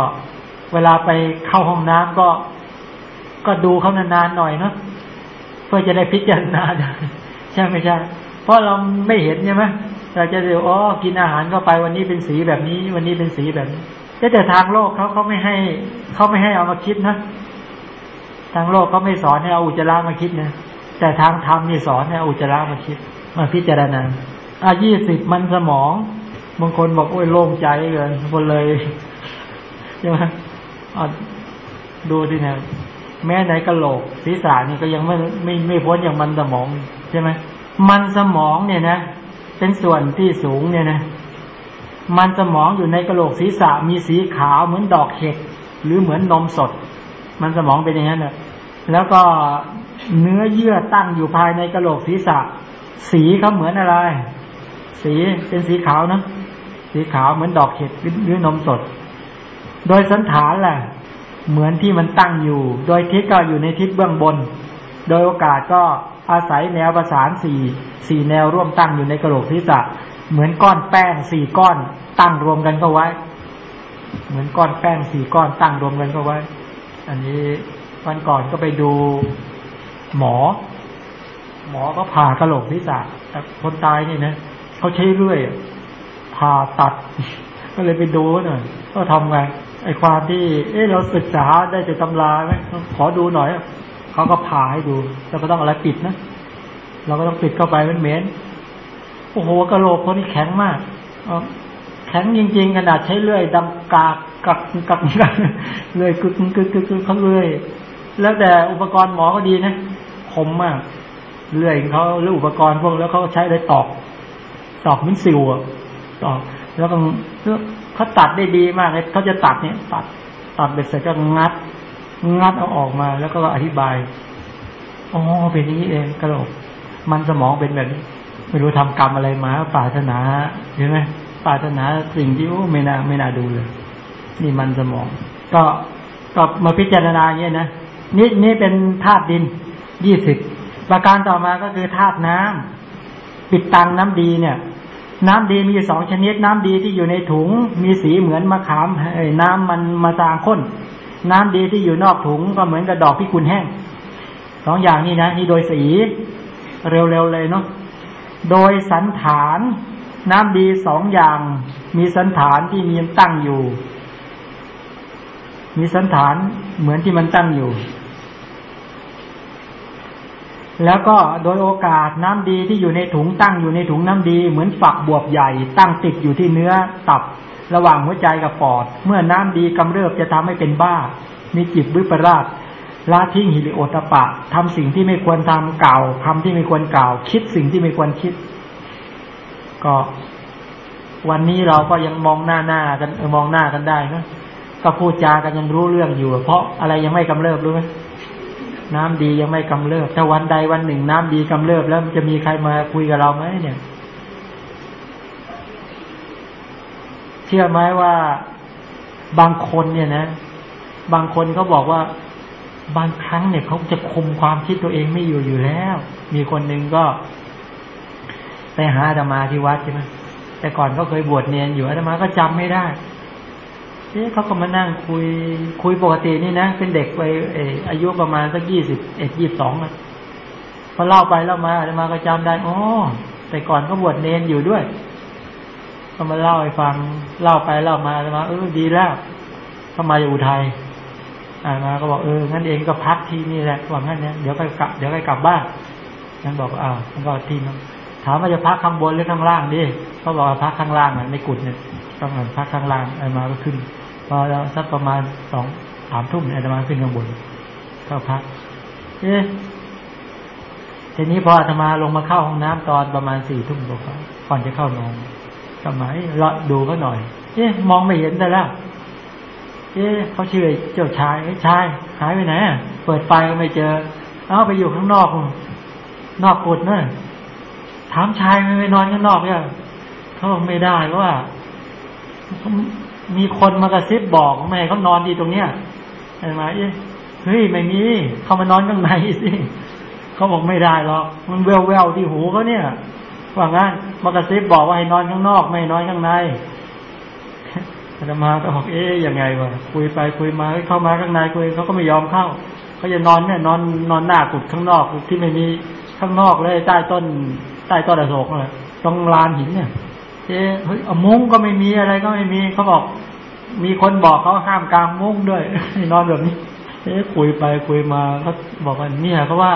เวลาไปเข้าห้องน้ำก็ก็ดูเขานานๆหน่อยเนาะเพื่อจะได้พิจารณาใช่ไม่ใช่ ราะเราไม่เห็นใช่ไหมเราจะเดูอ๋อกินอาหารเข้าไปวันนี้เป็นสีแบบนี้ วันนี้เป็นสีแบบนี้แต่ทางโลกเขาเขาไม่ให้เขาไม่ให้เอามาคิดนะทางโลกเขาไม่สอนให้เอาอุจจาระมาคิดนะแต่ทางธรรมนี่สอนให้เอาอุจจาระมาคิดมาพิจารณาอายี่สิบมันสมองบางคนบอกโอ้ยโล่งใจเลยคนเลยใช่ไหมดูที่เนี่ยแม้ไหนกระโหลกศีรษะนี่ก็ยังไม่ไม่ไม่พ้นอย่างมันสมองใช่ไหม มันสมองเนี่ยนะ เป็นส่วนที่สูงเนี่ยนะ มันสมองอยู่ในกระโหลกศีรษะมีสีขาวเหมือนดอกเห็ดหรือเหมือนนมสด มันสมองเป็นอย่างนั้นแหละแล้วก็เนื้อเยื่อตั้งอยู่ภายในกระโหลกศีรษะ สีเขาเหมือนอะไร สีเป็นสีขาวนะสีขาวเหมือนดอกเห็ดหรือนมสด โดยสันฐานแหละเหมือนที่มันตั้งอยู่ โดยทิศก็อยู่ในทิศเบื้องบน โดยโอกาสก็ อาศัยแนวประสานสี่สี่แนวร่วมตั้งอยู่ในกระโหลกศีรษะ เหมือนก้อนแป้งสี่ก้อนตั้งรวมกันเข้าไว้ เหมือนก้อนแป้งสี่ก้อนตั้งรวมกันเข้าไว้ อันนี้วันก่อนก็ไปดูหมอ หมอก็ผ่ากระโหลกศีรษะแต่คนตายนี่นะเขาใช้เรื่อยผ่าตัด ก็เลยไปดูหน่อยก็ทำไงไอความที่ เออเราศึกษาได้จากตำราไหมขอดูหน่อย เขาก็ผ่าให้ดูแล้วก็ต้องอะไรปิดนะเราก็ต้องปิดเข้าไปมันเหม็นโอ้โหกระโหลกคนนี้แข็งมากแข็งจริง ๆ ขนาดใช้เลื่อยดำกากกักกักกันเลื่อยกึกกึกกึกกึกเขาเลื่อยแล้วแต่อุปกรณ์หมอก็ดีนะคมมากเลื่อยเขาหรืออุปกรณ์พวกแล้วเขาใช้ได้ตอกตอกมิ้นซิวอะตอกแล้วก็เขาตัดได้ดีมากเลยเขาจะตัดเนี่ย ตัดตัดเบ็ดเสร็จก็งัด งัดเอาออกมา แล้วก็อธิบายอ๋อเป็นนี้เองกระโหลกมันสมองเป็นแบบนี้ ไม่รู้ทำกรรมอะไรมาปรารถนาเห็นไหมปรารถนาสิ่งที่โอ้ไม่น่าไม่น่าดูเลยนี่มันสมอง ก็ก็มาพิจารณาอย่างนี้นะนี่นี่เป็นธาตุดินยี่สิบประการต่อมาก็คือธาตุน้ำปิดตังน้ำดีเนี่ย น้ำดีมีสองชนิด น้ำดีที่อยู่ในถุง มีสีเหมือนมะขามน้ำมันมาจางข้น น้ำดีที่อยู่นอกถุงก็เหมือนกับดอกพิกุลแห้งสองอย่างนี้นะนี่โดยสีเร็วๆเลยเนาะโดยสันฐาน น้ำดีสองอย่าง มีสันฐานที่มีตั้งอยู่ มีสันฐานเหมือนที่มันตั้งอยู่ แล้วก็โดยโอกาสน้ำดีที่อยู่ในถุงตั้งอยู่ในถุงน้ำดี เหมือนฝักบวบใหญ่ ตั้งติดอยู่ที่เนื้อตับ ระหว่างหัวใจกับปอด เมื่อน้ำดีกำเริบจะทำให้เป็นบ้า มีจิตวิปราชละทิ้งหิริโอตปะทำสิ่งที่ไม่ควรทำกล่าวคำที่ไม่ควรกล่าว คิดสิ่งที่ไม่ควรคิด ก็ วันนี้เราก็ยังมองหน้าหน้ากันมองหน้ากันได้นะก็พูดจากันยังรู้เรื่องอยู่ เพราะอะไรยังไม่กำเริบรู้ไหมน้ำดียังไม่กำเริบถ้าวันใดวันหนึ่ง น้ำดีกำเริบแล้วจะมีใครมาคุยกับเราไหมเนี่ย ชื่อไหมว่าบางคนเนี่ยนะ บางคนเขาบอกว่าบางครั้งเนี่ยเขาจะคุมความคิดตัวเองไม่อยู่อยู่แล้ว มีคนหนึ่งก็ ไปหาอาตมาที่วัดใช่ไหมแต่ก่อนเขาเคยบวชเนียนอยู่อาตมาก็จำไม่ได้เอ๊ะเขาก็มานั่งคุยคุยปกตินี่นะ เป็นเด็กไปเออายุประมาณสักยี่สิบเอ็ดยี่สิบสองนะพอเล่าไปเล่ามาอาตมาก็จำได้อ๋อแต่ก่อนก็บวชเนียนอยู่ด้วย ก็มาเล่าให้ฟังเล่าไปเล่ามาอาตมาเออดีแล้วเขามาอยู่อุทัยอามาก็บอกเอองั้นเองก็พักที่นี่แหละว่างั้นเนี่ยเดี๋ยวไปกลับเดี๋ยวไปกลับบ้านนั่นบอกอ้าวมันก็ที่นั่นถามว่าจะพักข้างบนหรือข้างล่างดิเขาบอกว่าพักข้างล่างอะในกุฏเนี่ยต้องพักข้างล่างอามาก็ขึ้นพอแล้วสักประมาณสองสามทุ่มอามาขึ้นข้างบนก็พักเอ๊ะทีนี้พออาตมาลงมาเข้าห้องน้ำตอนประมาณสี่ทุ่มกว่าก่อนจะเข้านอน ก็หมายเราดูเขาหน่อย เอ๊ะมองไม่เห็นแต่แล้วเอ๊ะเขาชื่อเจ้าชายไอ้ชายหายไปไหนเปิดไฟก็ไม่เจอ เอาไปอยู่ข้างนอก นอกกุดเนอะถามชายไม่ไปนอนข้างนอกเนี่ยเขาไม่ได้ว่า มีคนมากระซิบบอกไม่เขานอนที่ตรงเนี้ยใช่ไหมเฮ้ยไม่มีเขามานอนข้างในสิเขาบอกไม่ได้หรอกมันแววแววที่หูเขาเนี่ย ว่างั้นมกระซิบบอกว่าให้นอนข้างนอก ไม่นอนข้างในอาตมาก็บอกเอ๊ยยังไงวะคุยไปคุยมาเข้ามาข้างในคุยเขาก็ไม่ยอมเข้าเขาจะนอนเนี่ยนอนนอนหน้ากุดข้างนอกที่ไม่มีข้างนอกเลยใต้ต้นใต้ต้นอโศกเลยตรงลานหินเนี่ยเอ๊เฮ้ยมุ้งก็ไม่มีอะไรก็ไม่มีเขาบอก มีคนบอกเขาห้ามกลางมุ้งด้วยนอนแบบนี้ เอ๊คุยไปคุยมาเขาบอกว่าเนี่ยเขาว่า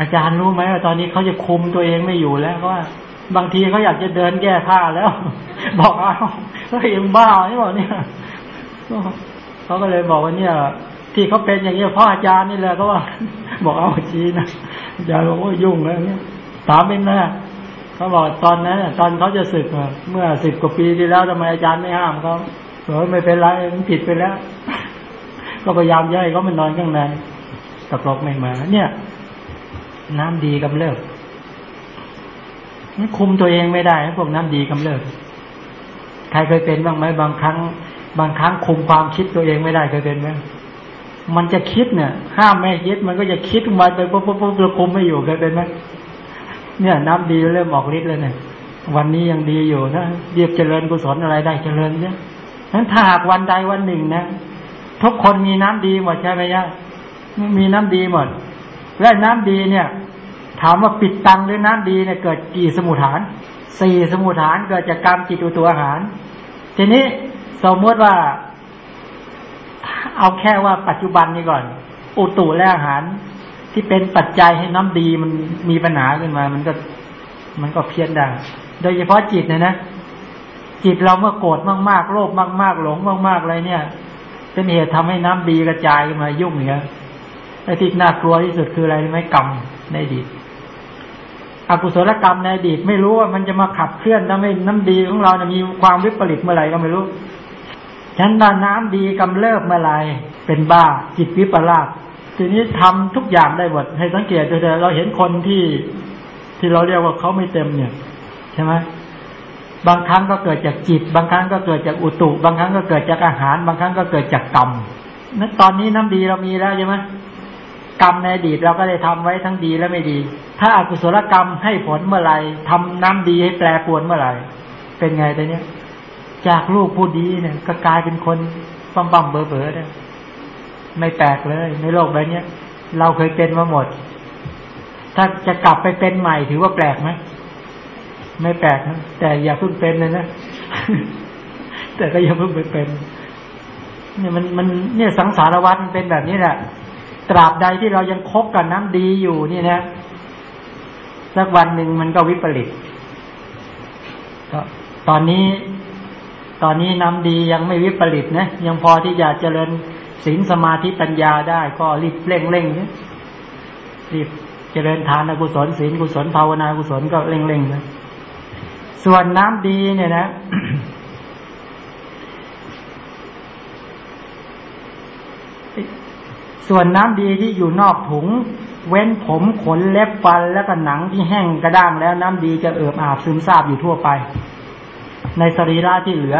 อาจารย์รู้ไหมว่าตอนนี้เขาจะคุมตัวเองไม่อยู่แล้วว่า บางทีเขาอยากจะเดินแก้ผ้าแล้ว บอกเอาวเขาเองบ้านี่บอกเนี่ยเขาก็เลยบอกว่าเนี่ย ที่เขาเป็นอย่างนี้พ่ออาจารย์นี่แหละก็ว่า บอกเอาจีนะอาจารย์บอกว่ายุ่งแล้วเนี่ยถามเป็นนะเขาบอกตอนนั้นตอนเขาจะศึกเมื่อสิบกว่าปีที่แล้วทำไมอาจารย์ไม่ห้ามเขาบอกไม่เป็นไรมันผิดไปแล้ว ก็พยายามย้ายเขามันนอนข้างในตะกรอกไม่มา เนี่ย น้ำดีกำเริบคุมตัวเองไม่ได้พวกน้ำดีกำเริบใครเคยเป็นบ้างไหมบางครั้ง บางครั้งคุมความคิดตัวเองไม่ได้เคยเป็นไหมมันจะคิดเนี่ย ห้ามไม่คิดมันก็จะคิดมาไปปุ๊บปุ๊บปุ๊บเราคุมไม่อยู่เคยเป็นไหมเนี่ย น้ำดีเริ่มออกฤทธิ์แล้วเนี่ย วันนี้ยังดีอยู่นะเรียบเจริญกุศลอะไรได้เจริญเนี่ยนั้นถ้าหากวันใดวันหนึ่งนะทุกคนมีน้ำดีหมดใช่ไหมยะมีน้ำดีหมด และน้ำดีเนี่ย ถามว่าปิดตังหรือน้ำดีเนี่ยเกิดกี่สมุทฐานสี่สมุทฐานเกิดจากกรรมจิตอุตัวอาหาร ทีนี้สมมติว่า เอาแค่ว่าปัจจุบันนี้ก่อน อุตุและอาหาร ที่เป็นปัจจัยให้น้ำดีมันมีปัญหาขึ้นมา มันก็ มันก็เพี้ยนได้โดยเฉพาะจิตเนี่ยนะจิตเราเมื่อโกรธมากๆโลภมากๆ หลงมากๆอะไรเนี่ย เป็นเหตุทำให้น้ำดีกระจายมายุ่งเนี่ย ไอ้ที่น่ากลัวที่สุดคืออะไรไหมกรรมในอดีตอกุศลกรรมในอดีตไม่รู้ว่ามันจะมาขับเคลื่อนทำให้น้ำดีของเราเนี่ยมีความวิปริตเมื่อไหร่ก็ไม่รู้ฉันว่าน้ำดีกำเริบเมื่อไหร่เป็นบ้าจิตวิปลาสทีนี้ทำทุกอย่างได้หมดให้สังเกตดูเถอะเราเห็นคนที่ที่เราเรียกว่าเขาไม่เต็มเนี่ย ใช่ไหมบางครั้งก็เกิดจากจิต บางครั้งก็เกิดจากอุตุ บางครั้งก็เกิดจากอาหาร บางครั้งก็เกิดจากกรรมนั้นตอนนี้น้ำดีเรามีแล้วใช่ไหม กรรมในอดีตเราก็ได้ทำไว้ทั้งดีและไม่ดี ถ้าอากุศลกรรมให้ผลเมื่อไหร่ทำน้ำดีให้แปรปวนเมื่อไหร่ เป็นไงแต่เนี้ย จากลูกผู้ดีเนี่ย ก็กลายเป็นคนบัมบัมเบอเบอเนี่ยไม่แปลกเลย ในโลกใบนี้เราเคยเป็นมาหมด ถ้าจะกลับไปเป็นใหม่ถือว่าแปลกไหมไม่แปลกนะแต่อย่าเพิ่งเป็นเลยนะแต่ก็อย่าเพิ่งไปเป็นเนี่ยมันมันเนี่ยสังสารวัฏมันเป็นแบบนี้แหละ ตราบใดที่เรายังคบกับน้ำดีอยู่นี่นะสักวันหนึ่งมันก็วิปริตก็ตอนนี้ ตอนนี้น้ำดียังไม่วิปริตนะยังพอที่จะเจริญศีลสมาธิปัญญาได้ก็รีบเร่งเร่งนะรีบเจริญทานกุศลศีลกุศลภาวนากุศลก็เร่งเร่งนะส่วนน้ำดีเนี่ยนะ ส่วนน้ำดีที่อยู่นอกถุง เว้นผมขนเล็บฟันแล้วก็หนังที่แห้งกระด้างแล้วน้ำดีจะเอิบอาบซึมซาบอยู่ทั่วไป ในสรีระที่เหลือ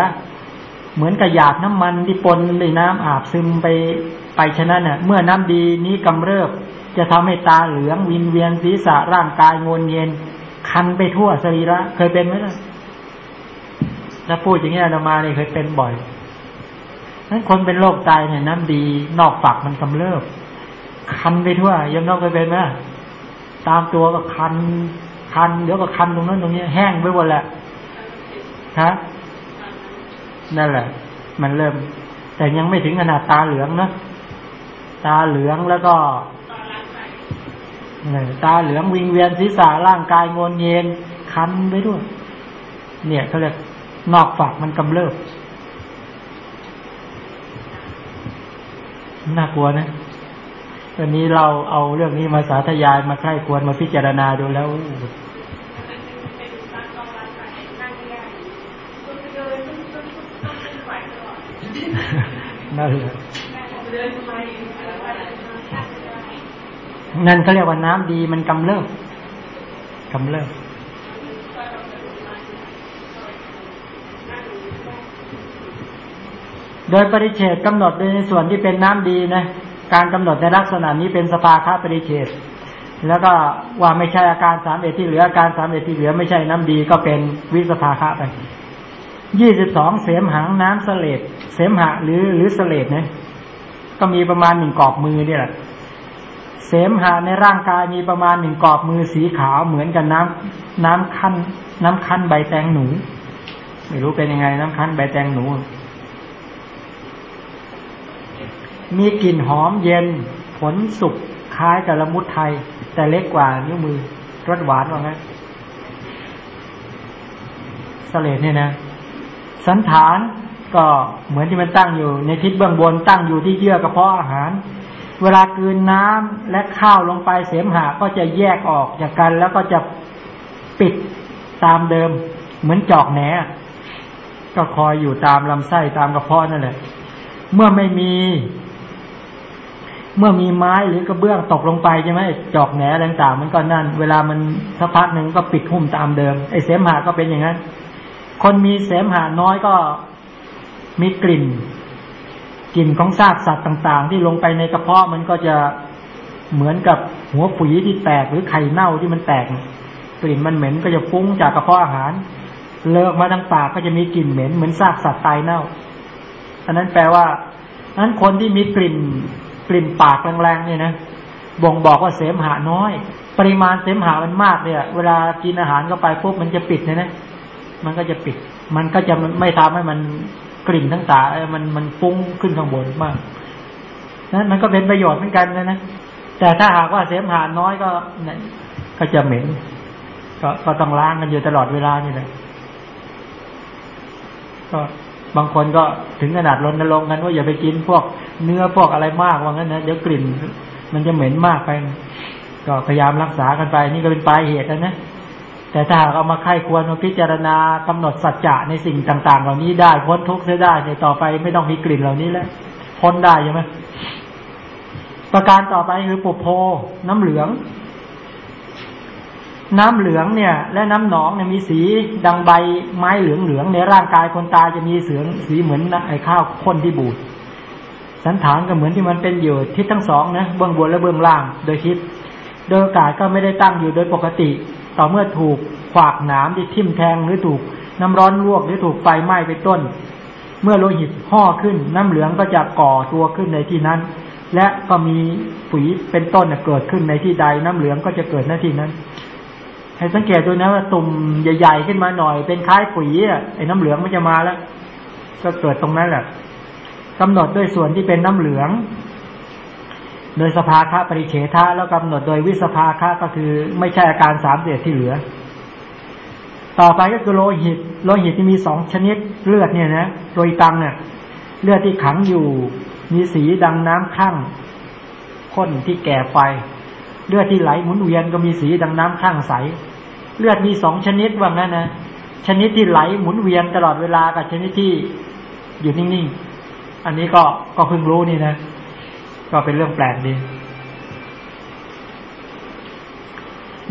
เหมือนกระยาดน้ำมันที่ปนในน้ำอาบซึมไปไปฉะนั้นเน่ะเมื่อน้ำดีนี้กำเริบจะทำให้ตาเหลืองวินเวียนศีรษะร่างกายงนเย็น คันไปทั่วสรีระ เคยเป็นไหมล่ะถ้าพูดอย่างนี้อามาเนี่ยเคยเป็นบ่อย นั้นคนเป็นโรคไตเนี่ยน้ำดีนอกฝักมันกำเริบ คันไปทั่วยังนอกไปเป็นไหมตามตัวก็คัน คันเดี๋ยวก็คันตรงนั้นตรงนี้แห้งไปหมดแหละฮะนั่นแหละ มันเริ่ม แต่ยังไม่ถึงขนาดตาเหลืองนะตาเหลืองแล้วก็ตาเหลืองวิงเวียนศีรษะร่างกายงนเย็นคันไปด้วย เนี่ยเขาเรียกนอกฝักมันกำเริบ น่ากลัวนะตอนนี้เราเอาเรื่องนี้มาสาธยายมาใคร่ควรมาพิจารณาดูแล้วนั่นแหละนั่นเขาเรียกว่าน้ำดีมันกำเริบกำเริบ โดยปริเฉดกำหนดในส่วนที่เป็นน้ำดีนะการกำหนดในลักษณะนี้เป็นสภาคาปริเฉดแล้วก็ว่าไม่ใช่อาการสามเอ็ดที่เหลืออาการสามเอ็ดที่เหลือไม่ใช่น้ำดีก็เป็นวิสภาคะไปยี่สิบสองเสมหางน้ำเสลดเสมหะหรือหรือเสลดนะก็มีประมาณหนึ่งกรอบมือเนี่ยแหละเสมหะในร่างกายมีประมาณหนึ่งกรอบมือสีขาวเหมือนกับน้ำน้ำคั้นน้ำคั้นใบแตงหนู ไม่รู้เป็นยังไงน้ำคั้นใบแตงหนู มีกลิ่นหอมเย็น ผลสุกคล้ายกับละมุดไทย แต่เล็กกว่านิ้วมือรสหวานว่างั้นสเลดเนี่ยนะ สันฐานก็เหมือนที่มันตั้งอยู่ ในทิศเบื้องบนตั้งอยู่ที่เยื่อกระเพาะอาหาร เวลากืนน้ำและข้าวลงไปเสมหะก็จะแยกออกจากกัน แล้วก็จะปิดตามเดิม เหมือนจอกแหนก็คอยอยู่ตามลำไส้ตามกระเพาะนั่นแหละ เมื่อไม่มี เมื่อมีไม้หรือกระเบื้องตกลงไปใช่ไหมจอกแหนต่างๆมันก็นั่น เวลามันสักพักหนึ่งก็ปิดหุ้มตามเดิมไอ้เสมหะก็เป็นอย่างนั้น คนมีเสมหะน้อยก็มีกลิ่น กลิ่นของซากสัตว์ต่าง ๆ ที่ลงไปในกระเพาะมันก็จะเหมือนกับหัวฝีที่แตกหรือไข่เน่าที่มันแตก กลิ่นมันเหม็นก็จะฟุ้งจากกระเพาะอาหาร เลิกมาทางปากก็จะมีกลิ่นเหม็นเหมือนซากสัตว์ตายเน่าอันนั้นแปลว่านั้นคนที่มีกลิ่น กลิ่นปากแรงๆเนี่ยนะบ่งบอกว่าเสมหะน้อย ปริมาณเสมหะมันมากเนี่ย เวลากินอาหารเข้าไปปุ๊บมันจะปิดเนี่ยนะมันก็จะปิด มันก็จะไม่ทำให้มันกลิ่นทั้งตามันมันฟุ้งขึ้นข้างบนมากนั้นมันก็เป็นประโยชน์เหมือนกันนะนะแต่ถ้าหากว่าเสมหะน้อยก็ก็จะเหม็นก็ก็ต้องล้างกันอยู่ตลอดเวลานี่แหละก็ บางคนก็ถึงขนาดรณรงค์กันว่าอย่าไปกินพวกเนื้อพวกอะไรมากว่างั้นนะเดี๋ยวกลิ่น มันจะเหม็นมากไป ก็พยายามรักษากันไปนี่ก็เป็นปลายเหตุนะนะแต่ถ้าเอามาไข้ควรมาพิจารณากำหนดสัจจะในสิ่งต่าง ๆ เหล่านี้ได้พ้นทุกข์ได้ในต่อไปไม่ต้องมีกลิ่นเหล่านี้แล้วพ้นได้ใช่ไหมประการต่อไปคือปุโพน้ำเหลือง น้ำเหลืองเนี่ย และน้ำหนองเนี่ยมีสีดังใบไม้เหลืองเหลืองในร่างกายคนตายจะมีเสืองสีเหมือนไอ้ข้าวข้นที่บูดสันฐานก็เหมือนที่มันเป็นอยู่ทิศทั้งสองนะเบื้องบนและเบื้องล่าง โดยทิศโดยอากาศก็ไม่ได้ตั้งอยู่โดยปกติ ต่อเมื่อถูกขวากหนามที่ทิ่มแทงหรือถูกน้ำร้อนลวกหรือถูกไฟไหม้ไปต้น เมื่อโลหิตห่อขึ้น น้ำเหลืองก็จะก่อตัวขึ้นในที่นั้น และก็มีฝีเป็นต้นเกิดขึ้นในที่ใดน้ำเหลืองก็จะเกิดในที่นั้น ให้สังเกตดูนะว่าตุ่มใหญ่ ๆ ขึ้นมาหน่อย เป็นคล้ายฝีอะไอ้น้ำเหลืองมันจะมาแล้ว ก็เกิดตรงนั้นแหละกำหนดด้วยส่วนที่เป็นน้ำเหลือง โดยสภาคะปริเฉทะแล้วกำหนดโดยวิสภาคะก็คือไม่ใช่อาการสามเดียที่เหลือ ต่อไปก็คือโลหิต โลหิตที่มีสองชนิดเลือดเนี่ยนะโดยตังเนี่ยเลือดที่ขังอยู่ มีสีดังน้ำข้างข้นที่แก่ไฟ เลือดที่ไหลหมุนเวียนก็มีสีดังน้ำข้างใส เลือดมีสองชนิดว่างั้นนะชนิดที่ไหลหมุนเวียนตลอดเวลากับชนิดที่อยู่นิ่งๆ อันนี้ก็ก็เพิ่งรู้นี่นะ ก็เป็นเรื่องแปลกดี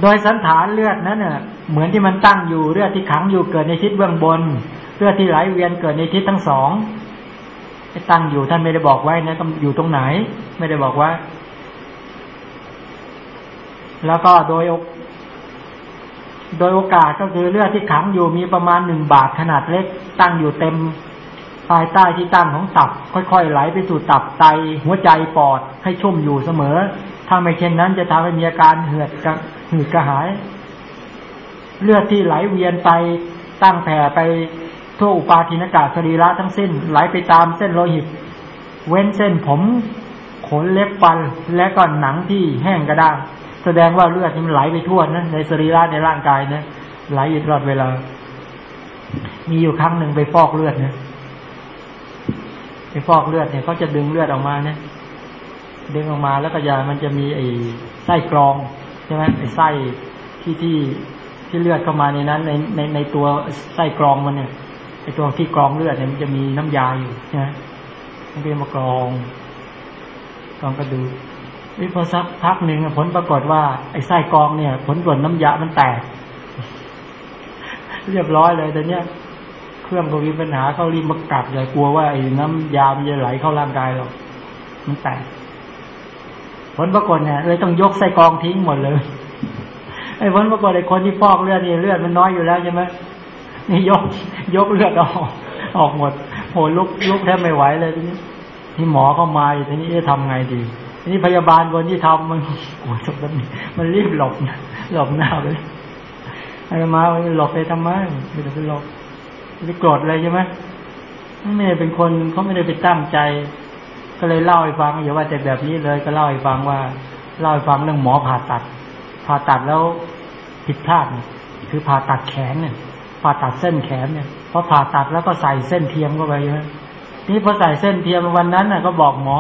โดยสันฐานเลือดนั้นเนี่ยเหมือนที่มันตั้งอยู่เลือดที่ขังอยู่เกิดในทิศเบื้องบน เลือดที่ไหลเวียนเกิดในทิศทั้งสองตั้งอยู่ท่านไม่ได้บอกไว้นะอยู่ตรงไหน ไม่ได้บอกว่า แล้วก็โดยโดยโอกาสก็คือเลือดที่ขังอยู่มีประมาณหนึ่งบาทขนาดเล็ก ตั้งอยู่เต็มภายใต้ที่ตั้งของตับ ค่อยๆไหลไปสู่ตับไตหัวใจปอดให้ชุ่มอยู่เสมอ ถ้าไม่เช่นนั้นจะทำให้มีอาการเหือดกระหืดกระหาย เลือดที่ไหลเวียนไปตั้งแผ่ไปทั่วอุปาทินากาสรีระทั้งสิ้น ไหลไปตามเส้นโลหิต เว้นเส้นผมขนเล็บฟันและก็หนังที่แห้งกระด้าง แสดงว่าเลือดมันไหลไปทั่วนะในสรีระในร่างกายนะไหลอยู่ตลอดเวลา มีอยู่ครั้งหนึ่งไปฟอกเลือดนะไปฟอกเลือดเนี่ยเขาจะดึงเลือดออกมาเนี่ยดึงออกมาแล้วก็ยามันจะมีไอ้ไส้กรองใช่ไหมไอ้ไส้ที่ที่ที่เลือดเข้ามาในนั้น ในในในตัวไส้กรองมันเนี่ยไอ้ตัวที่กรองเลือดเนี่ยมันจะมีน้ำยาอยู่ใช่ไหมมันก็จะมากรองกรองก็ดู วิพอสักพักหนึ่งผลปรากฏว่า ไอ้ไส้กรองเนี่ย ผลส่วนน้ำยามันแตก เรียบร้อยเลยแต่เนี้ยเครื่องก็มีปัญหาเขารีบมากัดใหญ่กลัวว่าไอ้น้ำยามันจะไหลเข้าร่างกายเรามันแตกผลปรากฏเนี่ยเลยต้องยกไส้กรองทิ้งหมดเลย ไอ้ผลปรากฏไอ้คนที่ฟอกเลือดนี่เลือดมันน้อยอยู่แล้วใช่ไหมนี่ยกยกเลือดออก ออกหมดโหลุกลุกแทบไม่ไหวเลยทีนี้ที่หมอเข้ามาทีนี้จะทำไงดี นี้พยาบาลคนที่ทำมันโอ้จบแล้มันรีบหลบหลบหน้าเลยไอ้มาหลบไปทำไมไม่ต้องไปหลบไปโกรธอะไรใช่ไหมไม่ได้เป็นคนเขาไม่ได้ไปตั้งใจ ก็เลยเล่าให้ฟังอย่าว่าแต่แบบนี้เลยก็เล่าให้ฟังว่า เล่าให้ฟังเรื่องหมอผ่าตัด ผ่าตัดแล้วผิดพลาดคือผ่าตัดแขนเนี่ย ผ่าตัดเส้นแขนเนี่ยพอผ่าตัดแล้วก็ใส่เส้นเทียมเข้าไปใช่ไหมนี่พอใส่เส้นเทียมวันนั้นน่ะ ก็บอกหมอ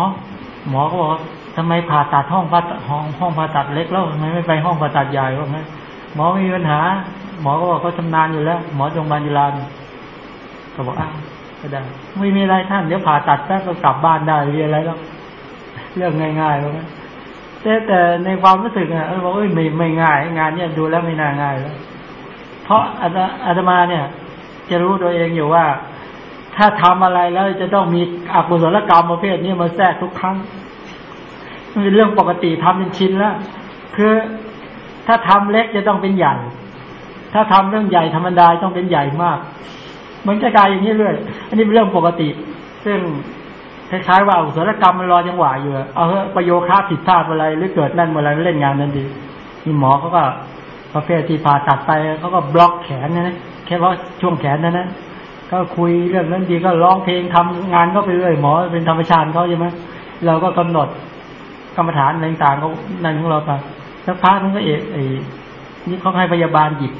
หมอก็บอก ทำไมผ่าตัดห้องผ่าห้องห้องผ่าตัดเล็กแล้วทำไมไม่ไปห้องผ่าตัดใหญ่วะไงหมอมีปัญหา หมอก็บอกเขาชำนาญอยู่แล้ว หมอโรงพยาบาลจุฬาก็บอกอ้าวก็ได้ ไม่มีอะไรท่านเดี๋ยวผ่าตัดแป๊บก็กลับบ้านได้เรียอะไรแล้วเรื่องง่ายๆว่าแต่แต่ในความรู้สึกอะเออบอกเอ้ยไม่ไม่ง่าย งานเนี้ยดูแล้วไม่น่าง่ายแล้วเพราะอาตมาเนี่ย จะรู้ตัวเองอยู่ว่า ถ้าทำอะไรแล้วจะต้องมีอกุศลกรรมประเภทนี้มาแทรกทุกครั้ง เป็นเรื่องปกติทำเป็นชินแล้ว คือถ้าทำเล็กจะต้องเป็นใหญ่ ถ้าทำเรื่องใหญ่ธรรมดาต้องเป็นใหญ่มาก มันจะกลายอย่างนี้เรื่อยอันนี้เป็นเรื่องปกติ ซึ่งคล้ายๆว่าอุศลกรรมมันรอจังหวะอยู่เอาเถอะประโยคาผิดพลาดอะไร หรือเกิดนั่นเมื่อไรเล่นงานนั้นดีมีหมอเขาก็ประเภทที่ผ่าตัดไปเขาก็บล็อกแขนนะแค่ว่าช่วงแขนนั้นนะก็คุยเรื่องนั้นดีก็ร้องเพลงทำงานก็ไปเรื่อยหมอเป็นธรรมชาติเขาใช่ไหมเราก็กำหนด กรรมฐานต่างๆเขานั่นของเราไปสักพักนึงก็เอะไอ้นี่เขาให้พยาบาลหยิบ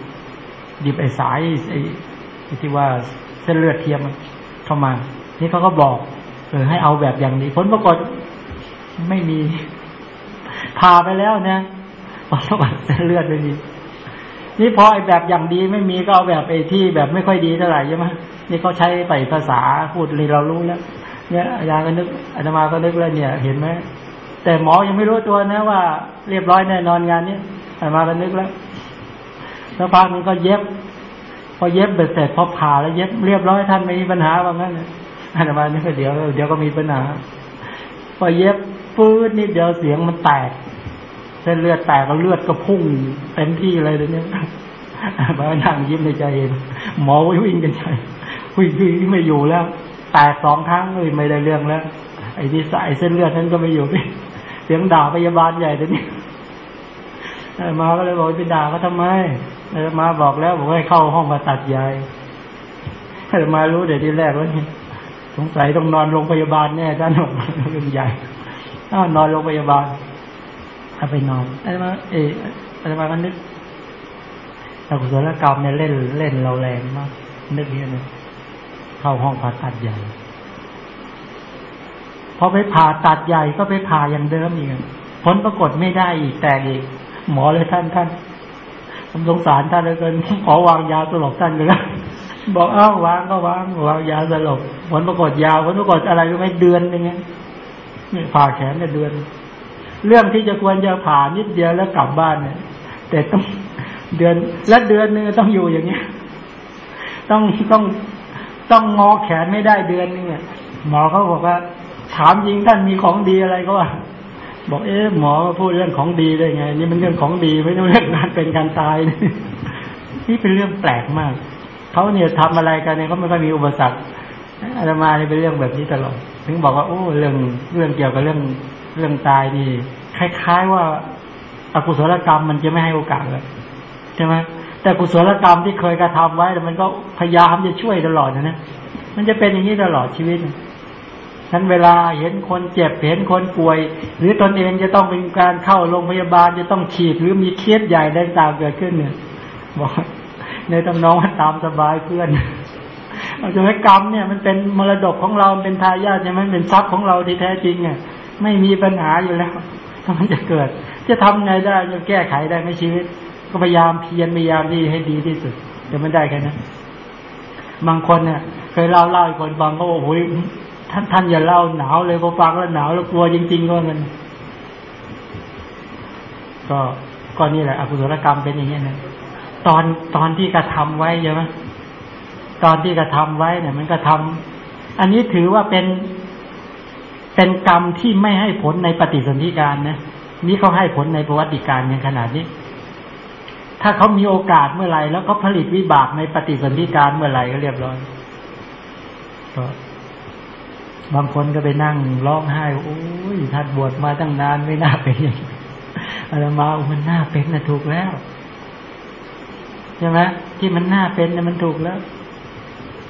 หยิบไอ้สายไอ้ที่ว่าเส้นเลือดเทียมเข้ามา นี่เขาก็บอกเออให้เอาแบบอย่างนี้ผลปรากฏไม่มีพาไปแล้วเนี่ยผลปรากฏเส้นเลือดไม่มีนี่พอไอ้แบบอย่างดีไม่มีก็เอาแบบไอ้ที่แบบไม่ค่อยดีเท่าไหร่ใช่ไหมนี่เขาใช้ไปภาษาพูดเลยเรารู้แล้ว เนี่ยอาจารย์ก็นึกอาตมาก็นึกแล้วเนี่ย เห็นไหม แต่หมอยังไม่รู้ตัวนะว่า เรียบร้อยแน่นอนงานนี้อาตมาก็นึกแล้วแล้วพักนี้ก็เย็บ พอเย็บเบ็ดเสร็จพอผ่าแล้วเย็บเรียบร้อยท่านไม่มีปัญหาว่างั้นอาตมานี่ก็เดี๋ยวเดี๋ยวก็มีปัญหา พอเย็บปื้ดนิดเดียวเสียงมันแตกเส้นเลือดแตกก็เลือดก็พุ่งเต็มที่เลยเดี๋ยวนี้มานั่งยิ้มในใจเองหมอวิ่งกันใจวิ่งวิ่งไม่อยู่แล้ว แตกสองครั้งเลยไม่ได้เรื่องแล้วไอ้ที่สายเส้นเลือดนั้นก็ไม่อยู่ เสียงด่าพยาบาลใหญ่เดี๋ยวนี้มาก็เลยบอกไปด่าเขาทำไมมาบอกแล้วบอกให้เข้าห้องผ่าตัดใหญ่มารู้เดี๋ยวที่แรกว่าสงสัยต้องนอนโรงพยาบาลแน่ด้านหกเป็นใหญ่อ้านอนโรงพยาบาลเอาไปนอนอะไรมาเอออะไรมาก็นึกแต่กุศลกรรมเนี่ยเล่นเล่นเราแรงมากนึกเนี่ยเข้าห้องผ่าตัดใหญ่ พอไปผ่าตัดใหญ่ก็ไปผ่าอย่างเดิมอีกผลปรากฏไม่ได้อีกแต่อีก หมอเลยท่านท่านผมสงสารท่านเลยเกินขอวางยาสลบท่านเลยนะบอกอ้าวางก็วางวางยาสลบผลปรากฏยาวผลปรากฏอะไรรู้ไหมเดือนอยังไงผ่าแขนเนี่ยเดือน เรื่องที่จะควรจะผ่านิดเดียวแล้วกลับบ้านเนี่ย แต่ต้องเดือนและเดือนนึงต้องอยู่อย่างเงี้ย ต้องต้องต้องงอแขนไม่ได้เดือนนึงหมอเขาบอกว่า ถามจริงท่านมีของดีอะไรก็ว่า บอกเอ๊ะหมอพูดเรื่องของดีได้ไง นี่มันเรื่องของดีไม่ต้องเรื่องการเป็นการตายนี่เป็นเรื่องแปลกมากเขาเนี่ยทำอะไรกันเนี่ยเขาไม่ค่อยมีอุปสรรคอาตมาเนี่ยเป็นเรื่องแบบนี้ตลอดถึงบอกว่าโอ้เรื่องเรื่องเกี่ยวกับเรื่องเรื่องตายนี่คล้ายๆว่าอกุศลกรรมมันจะไม่ให้โอกาสเลยใช่ไหมแต่กุศลกรรมที่เคยกระทำไว้แต่มันก็พยายามจะช่วยตลอดนะนะมันจะเป็นอย่างนี้ตลอดชีวิต นั้นเวลาเห็นคนเจ็บเห็นคนป่วย หรือตนเองจะต้องเป็นการเข้าโรงพยาบาลจะต้องฉีดหรือมีเคสใหญ่ได้ตามเกิดขึ้นเนี่ยบอกในตำนองว่าตามสบายเพื่อนเอาจะให้กรรมเนี่ยมันเป็นมรดกของเราเป็นทายาทใช่ไหมเป็นทรัพย์ของเราที่แท้จริงเนี่ยไม่มีปัญหาอยู่แล้วถ้ามันจะเกิด จะทำไงได้จะแก้ไขได้ไหมชีวิต ก็พยายามเพียรพยายามที่ให้ดีที่สุดแต่มันได้แค่นั้นบางคนเนี่ยเคยเล่าเล่าอีกคนฟังก็โอ้โห ท่านท่านอย่าเล่าหนาวเลยพอฟังแล้วหนาวแล้วกลัวจริงๆก็เงินก็ก็นี่แหละอกุศลกรรมเป็นอย่างนี้นะตอนตอนที่กระทาไว้ใช่ไหมตอนที่กระทาไว้เนี่ย มันกระทาอันนี้ถือว่าเป็นเป็นกรรมที่ไม่ให้ผลในปฏิสนธิการนะนี่เขาให้ผลในประวัติการอย่างขนาดนี้ ถ้าเขามีโอกาสเมื่อไหร่แล้วก็ผลิตวิบากในปฏิสนธิการเมื่อไหร่ก็เรียบร้อยก็ บางคนก็ไปนั่งร้องไห้โอ้ยท่านบวชมาตั้งนานไม่น่าเป็นอางอะไรมามันน่าเป็นนะถูกแล้วใช่ไหมที่มันน่าเป็นเนี่ยมันถูกแล้ว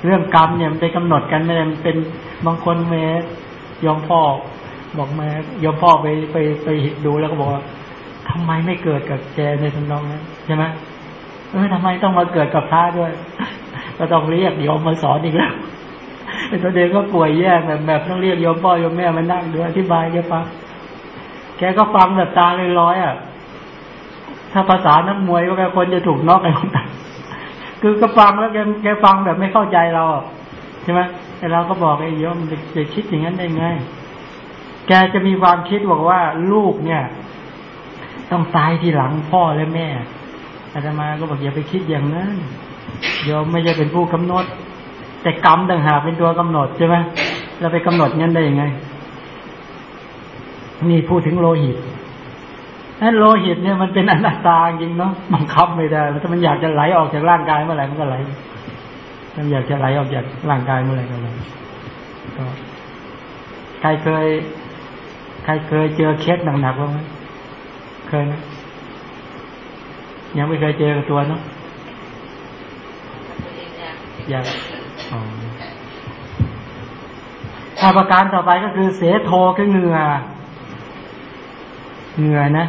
เรื่องกรรมเนี่ยมันไปกำหนดกันไม่ได้มันเป็นบางคนแม่ยอมพ่อ บอกแม่ยอมพ่อไปไปไปดูแล้วก็บอกว่าทำไมไม่เกิดกับแกในทำนองนั้นใช่ไหมเออทำไมต้องมาเกิดกับพระด้วย ก็ต้องเรียกยอมมาสอนอีกแล้ว ไอ้ตัวเด็กก็ป่วยแย่แบบแบบต้องเรียกยอมพ่อยอมแม่มานั่งดูอธิบายแกฟังแกก็ฟังแบบตาเลยร้อยอะ ถ้าภาษานักมวยก็แกคนจะถูกนอกไอ้คนต่างคือก็ฟังแล้วแกแกฟังแบบไม่เข้าใจเราใช่ไหมแต่เราก็บอกไอ้ยมจะคิดอย่างนั้นได้ไงแกจะมีความคิดบอกว่าลูกเนี่ย ต้องตายทีหลังพ่อและแม่อาตมาก็บอกอย่าไปคิดอย่างนั้นยอมไม่ใช่เป็นผู้กำหนด แต่กรรมต่างหากเป็นตัวกำหนดใช่ไหมเราไปกำหนดงั้นได้ยังไง นี่พูดถึงโลหิตนั้นโลหิตเนี่ยมันเป็นอนัตตาจริงเนาะบังคับไม่ได้ถ้ามันอยากจะไหลออกจากร่างกายเมื่อไหร่มันก็ไหลมันอยากจะไหลออกจากร่างกายเมื่อไหร่ก็ไหลก็ใครเคย ใครเคยเจอเคสหนักๆบ้างไหมเคยไหมยังไม่เคยเจอกับตัวเนาะยังอ๋ อถ้าประการต่อไปก็คือเสโทคือเหงื่อเหงื่อนะ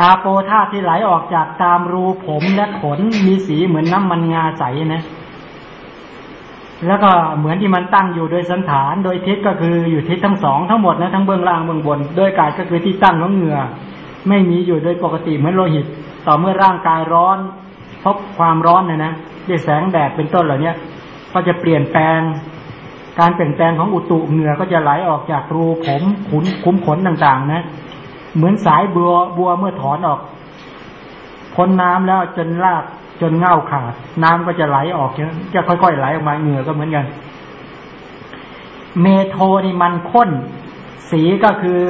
อาโปธาที่ไหลออกจากตามรูผมและขนมีสีเหมือนน้ำมันงาใสนะ แล้วก็เหมือนที่มันตั้งอยู่โดยสันฐาน โดยทิศก็คืออยู่ทิศทั้งสองทั้งหมดนะทั้งเบื้องล่างเบื้องบน โดยกายก็คือที่ตั้งของเหงื่อ ไม่มีอยู่โดยปกติเหมือนโลหิต ต่อเมื่อร่างกายร้อน พบความร้อนเนี่ยนะด้วยแสงแดดเป็นต้นเหล่านี้ก็จะเปลี่ยนแปลง การเปลี่ยนแปลงของอุตุเหงื่อก็จะไหลออกจากรูผมขุนคุ้มขนต่างๆ นะ เหมือนสายบัวบัวเมื่อถอนออกพ้นน้ำแล้วจนลากจนเง่าขาด น้ำก็จะไหลออกจะค่อยๆไหลออกมาเหงื่อก็เหมือนกัน เมโทนี่มันข้น สีก็คือ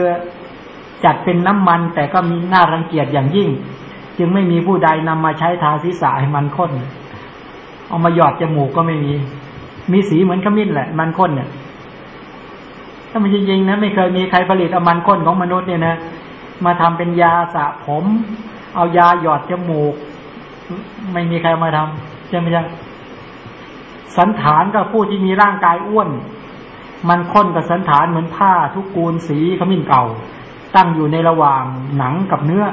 จัดเป็นน้ำมันแต่ก็มีน่ารังเกียจอย่างยิ่ง จึงไม่มีผู้ใดนำมาใช้ทาศีรษะให้มันข้น เอามาหยอดจมูกก็ไม่มี มีสีเหมือนขมิ้นแหละ มันข้นเนี่ย ถ้ามันจริงๆนะไม่เคยมีใครผลิตเอามันข้นของมนุษย์เนี่ยนะมาทำเป็นยาสระผม เอายาหยอดจมูก ไม่มีใครมาทำใช่ไหมจ๊ะสันฐานก็ผู้ที่มีร่างกายอ้วน มันข้นกับสันฐานเหมือนผ้าทุกกูลสีขมิ้นเก่า ตั้งอยู่ในระหว่างหนังกับเนื้อ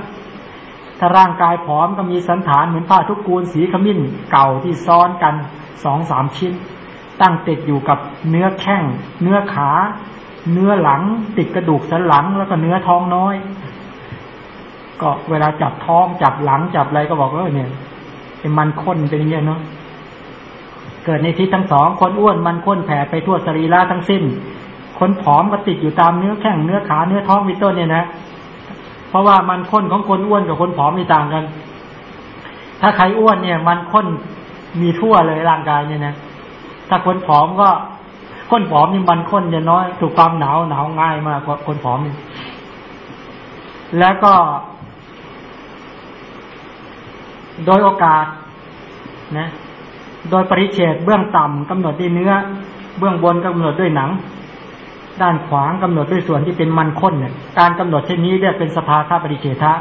ถ้าร่างกายผอมก็มีสันฐานเหมือนผ้าทุกกูลสีขมิ้นเก่าที่ซ้อนกันสองสามชิ้น ตั้งติดอยู่กับเนื้อแข้ง เนื้อขา เนื้อหลัง ติดกระดูกสันหลังแล้วก็เนื้อท้องน้อย ก็เวลาจับท้องจับหลังจับอะไรก็บอกว่าเนี่ยมันข้นเป็นอย่างเงี้ยเนาะเกิดในทิศทั้งสองคนอ้วนมันข้นแผ่ไปทั่วสรีระทั้งสิ้น คนผอมก็ติดอยู่ตามเนื้อแข้งเนื้อขาเนื้อท้องมีต้นเนี่ยนะ เพราะว่ามันข้นของคนอ้วนกับคนผอมมีต่างกัน ถ้าใครอ้วนเนี่ย มันข้นมีทั่วเลยร่างกายเนี่ยนะ ถ้าคนผอมก็คนผอมนี่มันข้นจะน้อย ถูกความหนาวหนาวง่ายมากกว่าคนผอมนี่แล้วก็ โดยโอกาสนะ โดยปริเฉดเบื้องต่ำกำหนดด้วยเนื้อ เบื้องบนกำหนดด้วยหนัง ด้านขวางกำหนดด้วยส่วนที่เป็นมันข้นเนี่ยการกำหนดเช่นนี้เรียกเป็นสภาค่าปริเฉทะ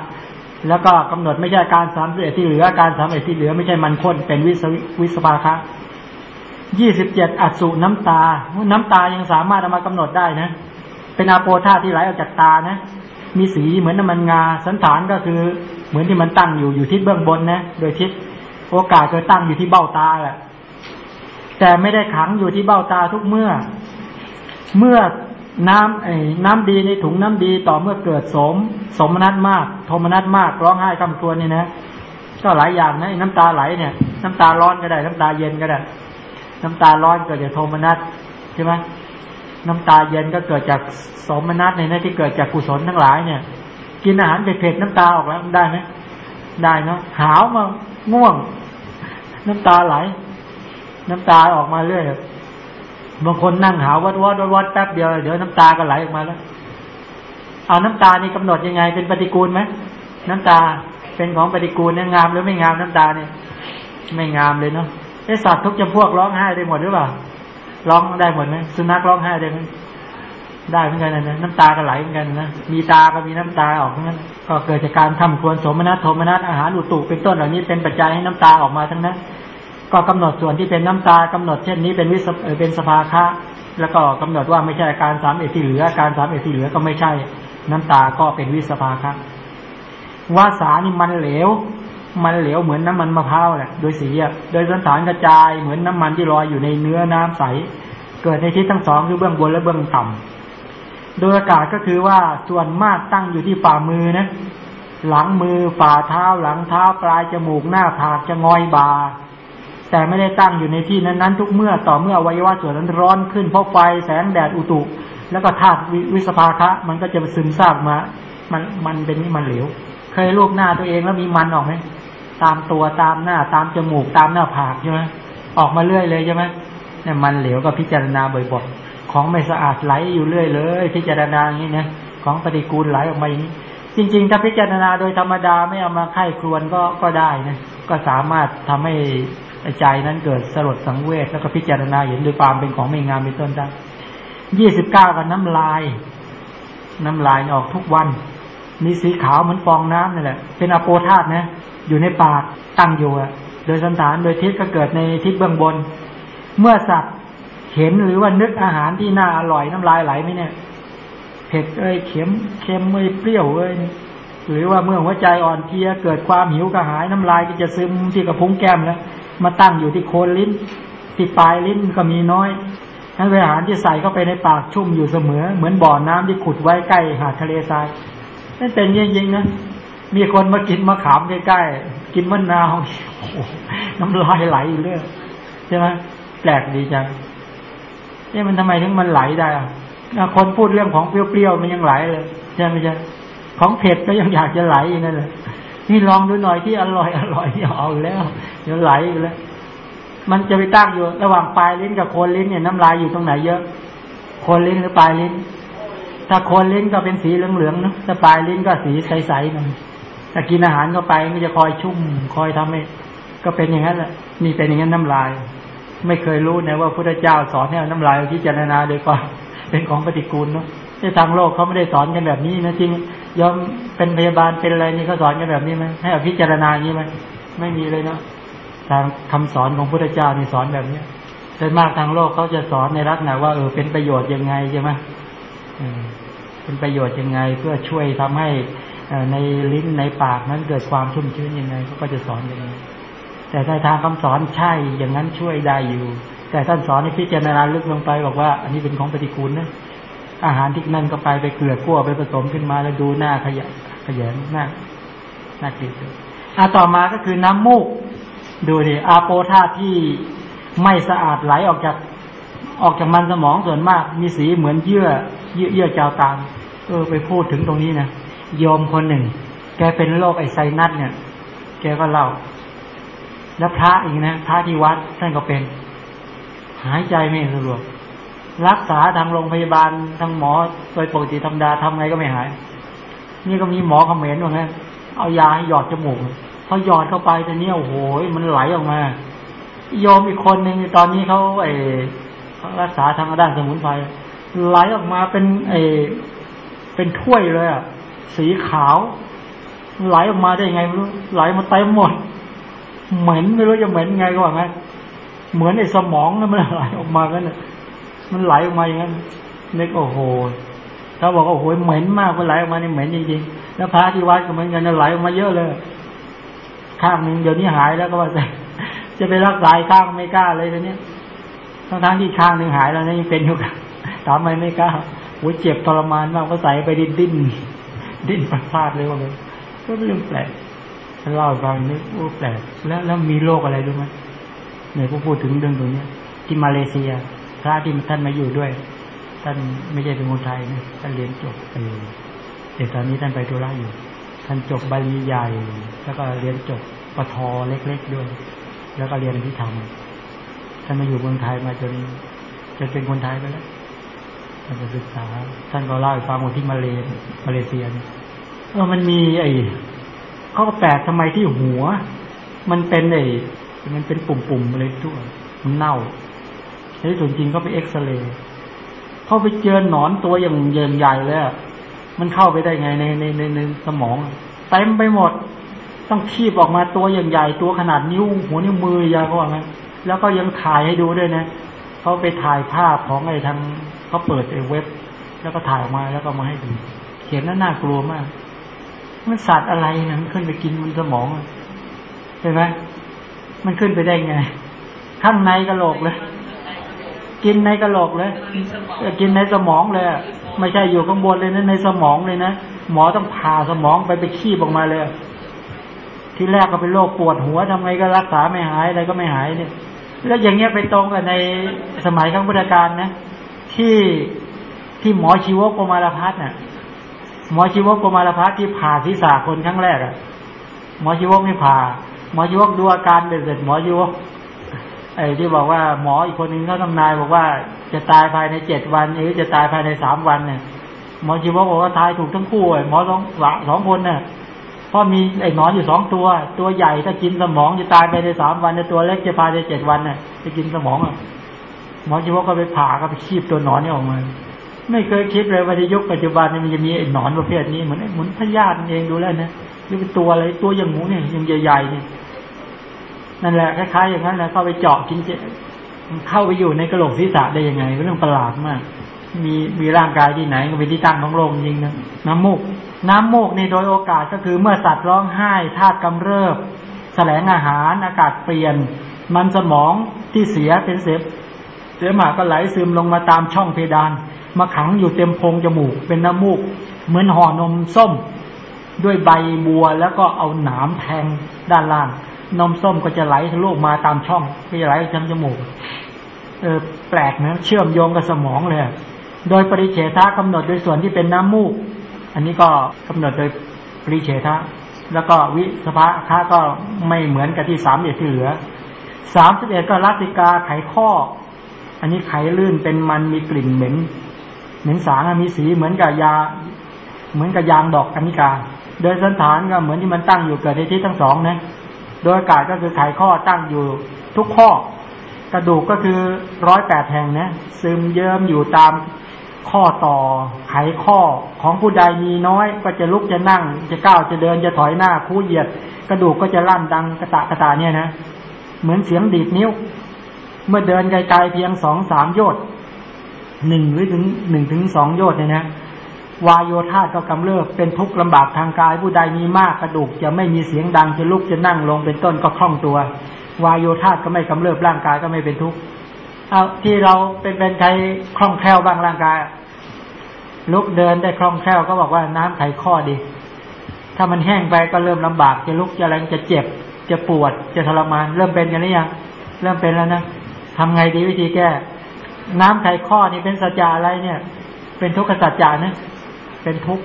แล้วก็กำหนดไม่ใช่การสามสิบเอ็ดที่เหลือการสามเอ็ดที่เหลือไม่ใช่มันข้นเป็นวิสวิสภาคะยี่สิบเจ็ดอัสุน้ำตา น้ำตายังสามารถเอามากำหนดได้นะ เป็นอาโปธาที่ไหลออกจากตานะ มีสีเหมือนน้ำมันงา สันฐานก็คือเหมือนที่มันตั้งอยู่อยู่ที่เบื้องบนนะ โดยทิศโอกาสจะตั้งอยู่ที่เบ้าตาแหละแต่ไม่ได้ขังอยู่ที่เบ้าตาทุกเมื่อ เมื่อ น้ำไอ้น้ำดีในถุงน้ำดีต่อเมื่อเกิดสม สมนัตมาก โทมนัตมาก ร้องไห้คำครวญนี่นะ ก็หลายอย่างนะน้ำตาไหลเนี่ย น้ำตาร้อนก็ได้ น้ำตาเย็นก็ได้ น้ำตาร้อนเกิดจากโทมนัสใช่ไหมน้ำตาเย็นก็เกิดจากสมนัตในนั้นที่เกิดจากกุศลทั้งหลายเนี่ย กินอาหารเผ็ดๆน้ำตาออกแล้วได้ไหมได้เนาะหาวมาง่วง น้ำตาไหล น้ำตาออกมาเรื่อย บางคนนั่งหาวัดวัดวัดแป๊บเดียวเดี๋ยวน้ำตาก็ไหลออกมาแล้ว เอาน้ำตานี่กำหนดยังไง เป็นปฏิกูลไหมน้ำตาเป็นของปฏิกูลเนี่ยงามหรือไม่งามน้ำตาเนี่ย ไม่งามเลยเนาะไอสัตว์ทุกจำพวกร้องไห้ได้หมดหรือเปล่าร้องได้หมดไหมสุนัขร้องไห้ได้ไหมได้เหมือนกันนะน้ำตาก็ไหลเหมือนกันนะมีตาก็มีน้ำตาออกเหมือนกันก็เกิดจากการทำควรสมนัตโทมนัตอาหารอุตุเป็นต้นเหล่านี้เป็นปัจจัยให้น้ำตาออกมาทั้งนั้น ก็กำหนดส่วนที่เป็นน้ำตากำหนดเช่นนี้เป็นวิสเป็นสภาคะแล้วก็กำหนดว่าไม่ใช่อาการสามเอที่เหลืออาการสามเอที่เหลือก็ไม่ใช่น้ำตาก็เป็นวิสภาคะวาสานี่มันเหลว มันเหลวเหมือนน้ำมันมะพร้าวแหละโดยสีโดยสันฐานกระจายเหมือนน้ามันที่ลอยอยู่ในเนื้อน้ำใส เกิดในทิศทั้งสองคือเบื้องบนและเบื้องต่ำโดยอากาศก็คือว่าส่วนมากตั้งอยู่ที่ฝ่ามือนะหลังมือฝ่าเท้าหลังเท้าปลายจมูกหน้าผากจะงอยบ่า แต่ไม่ได้ตั้งอยู่ในที่นั้นๆ ทุกเมื่อต่อเมื่อวัยวะส่วนนั้นร้อนขึ้นเพราะไฟแสงแดดอุตุ แล้วก็ธาตุวิสภาคะมันก็จะซึมซาบมา มันมันเป็นมันเหลว เคยรูปหน้าตัวเองแล้วมีมันออกไหมตามตัวตามหน้าตามจมูกตามหน้าผากใช่ไหมออกมาเรื่อยเลยใช่ไหมเนี่ยมันเหลวก็พิจารณาบ่อยๆของไม่สะอาดไหลอยู่เรื่อยเลย พิจารณาอย่างนี้นะของปฏิกูลไหลออกมาอย่างนี้ จริง ๆ ถ้าพิจารณาโดยธรรมดาไม่เอามาไข้ครวนก็ก็ได้นะก็สามารถทำให้ ใจนั้นเกิดสลดสังเวชแล้วก็พิจารณาเห็นโดยความเป็นของไม่งามเป็นต้นได้ยี่สิบเก้ากับน้ำลาย น้ำลายออกทุกวัน มีสีขาวเหมือนฟองน้ำนี่แหละ เป็นอโปธาตนะ อยู่ในปากตั้งอยู่อะโดยสันฐานโดยทิศก็เกิดในทิศเบื้องบน เมื่อสัตว์เห็นหรือว่านึกอาหารที่น่าอร่อยน้ำลายไหลไหมเนี่ยเผ็ดเอ้ยเค็มเค็มเอ้ยเปรี้ยวเอ้ยหรือว่าเมื่อหัวใจอ่อนเพลียเกิดความหิวกระหายน้ำลายก็จะซึมที่กระพุ้งแก้มแล้ว มาตั้งอยู่ที่โคนลิ้น ที่ปลายลิ้นก็มีน้อยทั้งอาหารที่ใส่เข้าไปในปากชุ่มอยู่เสมอ เหมือนบ่อน้ำที่ขุดไว้ใกล้หาดทะเลทรายนั่นเป็นจริงๆนะมีคนมากินมะขามใกล้ๆกินมะนาวน้ำลายไหลอยู่เรื่อยใช่ไหมแปลกดีจังนี่มันทำไมถึงมันไหลได้อะคนพูดเรื่องของเปรี้ยวๆมันยังไหลเลยใช่ไหมใช่ของเผ็ดก็ยังอยากจะไหลอย่างนั้นเลย นี่ลองดูหน่อยที่อร่อยอร่อยเอาแล้วเดี๋ยวไหลอยู่แล้ว มันจะไปตั้งอยู่ ระหว่างปลายลิ้นกับโคนลิ้นเนี่ยน้ำลายอยู่ตรงไหนเยอะโคนลิ้นหรือปลายลิ้น ถ้าโคนลิ้นก็เป็นสีเหลืองๆนะถ้าปลายลิ้นก็สีใสๆหน่อยถ้ากินอาหารเข้าไปมันจะคอยชุ่ม คอยทำให้ก็เป็นอย่างนั้นแหละนี่เป็นอย่างนั้นน้ำลาย ไม่เคยรู้นะว่าพระเจ้าสอนให้น้ำลายพิจารณาโดยความเป็นของปฏิกูลเนาะ ในทางโลกเขาไม่ได้สอนกันแบบนี้นะจริงยอมเป็นพยาบาลเป็นอะไรนี่เขาสอนกันแบบนี้ไหมให้อภิจารณาอย่างนี้ไหมไม่มีเลยเนาะทางคำสอนของพระเจ้านี่สอนแบบเนี้ยโดยมากทางโลกเขาจะสอนในรักษณะว่าเออเป็นประโยชน์ยังไงใช่ไหมเป็นประโยชน์ยังไง เพื่อช่วยทำให้ในลิ้นในปากนั้นเกิดความชุ่มชื้นยังไงเขาก็จะสอนอย่างนี้แต่ในทางคำสอนใช่อย่างนั้นช่วยได้อยู่ แต่ท่านสอนให้พิจารณาลึกลงไปบอกว่า อันนี้เป็นของปฏิกูลนะ อาหารที่นั่นก็ไปไปเกลือกั้วไปผสมขึ้นมาแล้วดูหน้าขยะขยงหน้าหน้าเกลียดอะต่อมาก็คือน้ำมูก ดูดิอาโปธาที่ไม่สะอาดไหลออกจากออกจากมันสมองส่วนมาก มีสีเหมือนเยื่อเยื่อเยื่อจาวตามเออไปพูดถึงตรงนี้นะโยมคนหนึ่ง แกเป็นโรคไอไซนัสเนี่ย แกก็เล่า แล้วพระอีกนะพระที่วัดท่านก็เป็น หายใจไม่สะดวก รักษาทางโรงพยาบาลทางหมอโดยปกติธรรมดาทำไงก็ไม่หาย นี่ก็มีหมอคอมเมนต์ว่าไงเอายาให้หยอดจมูกพอหยอดเข้าไปแต่เนี้ยโอ้โหมันไหลออกมาโยมอีกคนหนึ่งตอนนี้เขาไอ้รักษาทางด้านสมุนไพรไหลออกมาเป็นไอ้เป็นถ้วยเลยอะสีขาว ไหลออกมาได้ไงไม่รู้ไหลมาเต็มหมด เหม็นไม่รู้จะเหม็นไงก็ว่าไงเหมือนไอ้สมองนั่นมันไหลออกมากันเนี่ย มันไหลออกมาอย่างนั้นนึกโอ้โหเขาบอกว่าโอ้โหเหม็นมากมันไหลออกมานี่เหม็นจริงๆแล้วพระที่วัดก็เหมือนกันไหลออกมาเยอะเลย ข้างหนึ่งเดี๋ยวนี้หายแล้วก็ว่าจะจะไปรักษาข้างไม่กล้าเลยทีนี้ทั้งทั้งที่ข้างหนึ่งหายแล้วนี่ยังเป็นอยู่กันถามไมไม่กล้าโอ้เจ็บทรมานมากก็ใส่ไปดิ้นดิ้นดิ้นประสาทเลยว่าเลยก็เรื่องแปลกเล่าฟังนึกโอ้แปลกแล้วแล้วมีโรคอะไรรู้ไหมเนี่ยพวกพูดถึงเรื่องตรงนี้ที่มาเลเซีย ระที่ท่านมาอยู่ด้วย ท่านไม่ใช่เป็นคนไทยนะท่านเรียนจบเออแต่ตอนนี้ท่านไปธุระอยู่ ท่านจบบาลีใหญ่ แล้วก็เรียนจบปทเล็กๆด้วย แล้วก็เรียนที่ทำท่านมาอยู่เมืองไทยมาจนจะเป็นคนไทยไปแล้วท่านจะศึกษา ท่านก็เล่าให้ฟังว่าที่มาเลมาเลเซียเออมันมีไอ้เขาก็แปลกทำไมที่หัว มันเป็นไอ้มันเป็นปุ่มๆอะไรทั่วมันเน่า ในส่วนจริงก็ไปเอ็กซเรย์เขาไปเจอหนอนตัวอย่างเยินใหญ่เลยมันเข้าไปได้ไงในในในในสมองเต็มไปหมด ต้องคีบออกมาตัวอย่างใหญ่ตัวขนาดนิ้ว หัวนิ้วมือยาก็ว่างั้นแล้วก็ยังถ่ายให้ดูด้วยนะเขาไปถ่ายภาพของไอ้ทางเขาเปิดไอ้เว็บ แล้วก็ถ่ายออกมาแล้วก็มาให้ดูเขียนน่าน่ากลัวมากมันสัตว์อะไรนะมันขึ้นไปกินมันสมองเห็นไหมมันขึ้นไปได้ไง ข้างในกระโหลกเลย กินในกระโหลกเลย กินในสมองเลย ไม่ใช่อยู่ข้างบนเลยนะในสมองเลยนะ หมอต้องผ่าสมองไปไปขี้ออกมาเลย ที่แรกก็เป็นโรคปวดหัวทำไงก็รักษาไม่หายอะไรก็ไม่หายเนี่ย แล้วอย่างเงี้ยไปตรงกับในสมัยข้างพุทธกาลนะ ที่ที่หมอชีวกโกมาลพัฒน์น่ะ หมอชีวกโกมาลพัฒน์ที่ผ่าศีรษะคนครั้งแรกอะ หมอชีวกไม่ผ่า หมอชีวกดูอาการเด็ดหมอชีวก ไอ้ที่บอกว่าหมออีกคนนึงเขาทำนายบอกว่าจะตายภายในเจ็ดวันหรือจะตายภายในสามวันเนี่ยหมอชีวกบอกว่าตายถูกทั้งคู่หมอสองสองคนเนี่ยเพราะมีไอ้หนอนอยู่สองตัว ตัวใหญ่ถ้ากินสมองจะตายไปในสามวันในตัวเล็กจะภายในเจ็ดวันเนี่ยจะกินสมองอะหมอชีวกก็ไปผ่าก็ไปคีบตัวหนอนนี่ออกมา ไม่เคยคิดเลยว่าในยุคปัจจุบันนี่มันจะมีไอ้หนอนประเภทนี้เหมือนเหมือนพยาธิเองดูแล้วนะนี่เป็นตัวอะไรตัวอย่างหมูเนี่ยยังใหญ่ๆเนี่ย นั่นแหละคล้ายๆอย่างนั้นแหละเข้าไปเจาะกินเจเข้าไปอยู่ในกระโหลกศีรษะได้ยังไงเรื่องประหลาดมาก มีมีร่างกายที่ไหนก็เป็นที่ตั้งของโลกจริงนะน้ำมูก น้ำมูกในโดยโอกาสก็คือเมื่อสัตว์ร้องไห้ธาตุกำเริบแสลงอาหารอากาศเปลี่ยน มันสมองที่เสียเป็นเสพเสมหมาก็ไหลซึมลงมาตามช่องเพดาน มาขังอยู่เต็มโพรงจมูก เป็นน้ำมูก เหมือนห่อนมส้ม ด้วยใบบัวแล้วก็เอาหนามแทงด้านล่าง นมส้มก็จะไหลทะลุมาตามช่องก็จะไหลทางจมูกเออแปลกนะเชื่อมโยงกับสมองเลย โดยปริเฉทะกำหนดโดยส่วนที่เป็นน้ำมูก อันนี้ก็กำหนดโดยปริเฉทะแล้วก็วิสภะค่าก็ไม่เหมือนกับที่สามเอ็ดที่เหลือสามสิบเอ็ดก็ลัติกาไขข้อ อันนี้ไขลื่นเป็นมันมีกลิ่นเหม็นเหม็นสางมีสีเหมือนกับยา เหมือนกับยางดอกกันิกา โดยสันฐานก็เหมือนที่มันตั้งอยู่เกิดในที่ทั้งสองนะ โดยอากาศก็คือไขข้อตั้งอยู่ทุกข้อกระดูกก็คือร้อยแปดแห่งนะซึมเยิ้มอยู่ตามข้อต่อไขข้อของผู้ใดมีน้อย ก็จะลุกจะนั่ง จะก้าวจะเดินจะถอยหน้าคู่เหยียด กระดูกก็จะลั่นดังกระตะกระตาเนี่ยนะ เหมือนเสียงดีดนิ้ว เมื่อเดินไกลๆเพียงสองสามโยชน์หนึ่งหรือถึงหนึ่งถึงสองโยชน์เนี่ยนะ วายโยธาก็กำเริบเป็นทุกข์ลำบากทางกาย ผู้ใดมีมากกระดูกจะไม่มีเสียงดังจะลุกจะนั่งลงเป็นต้นก็คล่องตัว วายโยธาก็ไม่กำเริบร่างกายก็ไม่เป็นทุกข์เอาที่เราเป็นเป็นใครคล่องแคล่วบ้างร่างกาย ลุกเดินได้คล่องแคล่วก็บอกว่าน้ำไขข้อดี ถ้ามันแห้งไปก็เริ่มลำบากจะลุกจะอะไรจะเจ็บ จะปวดจะทรมาน เริ่มเป็นกันหรือยังเริ่มเป็นแล้วนะทำไงดีวิธีแก้ น้ำไขข้อนี่เป็นสัจจะอะไรเนี่ย เป็นทุกขสัจจะนะ เป็นทุกข์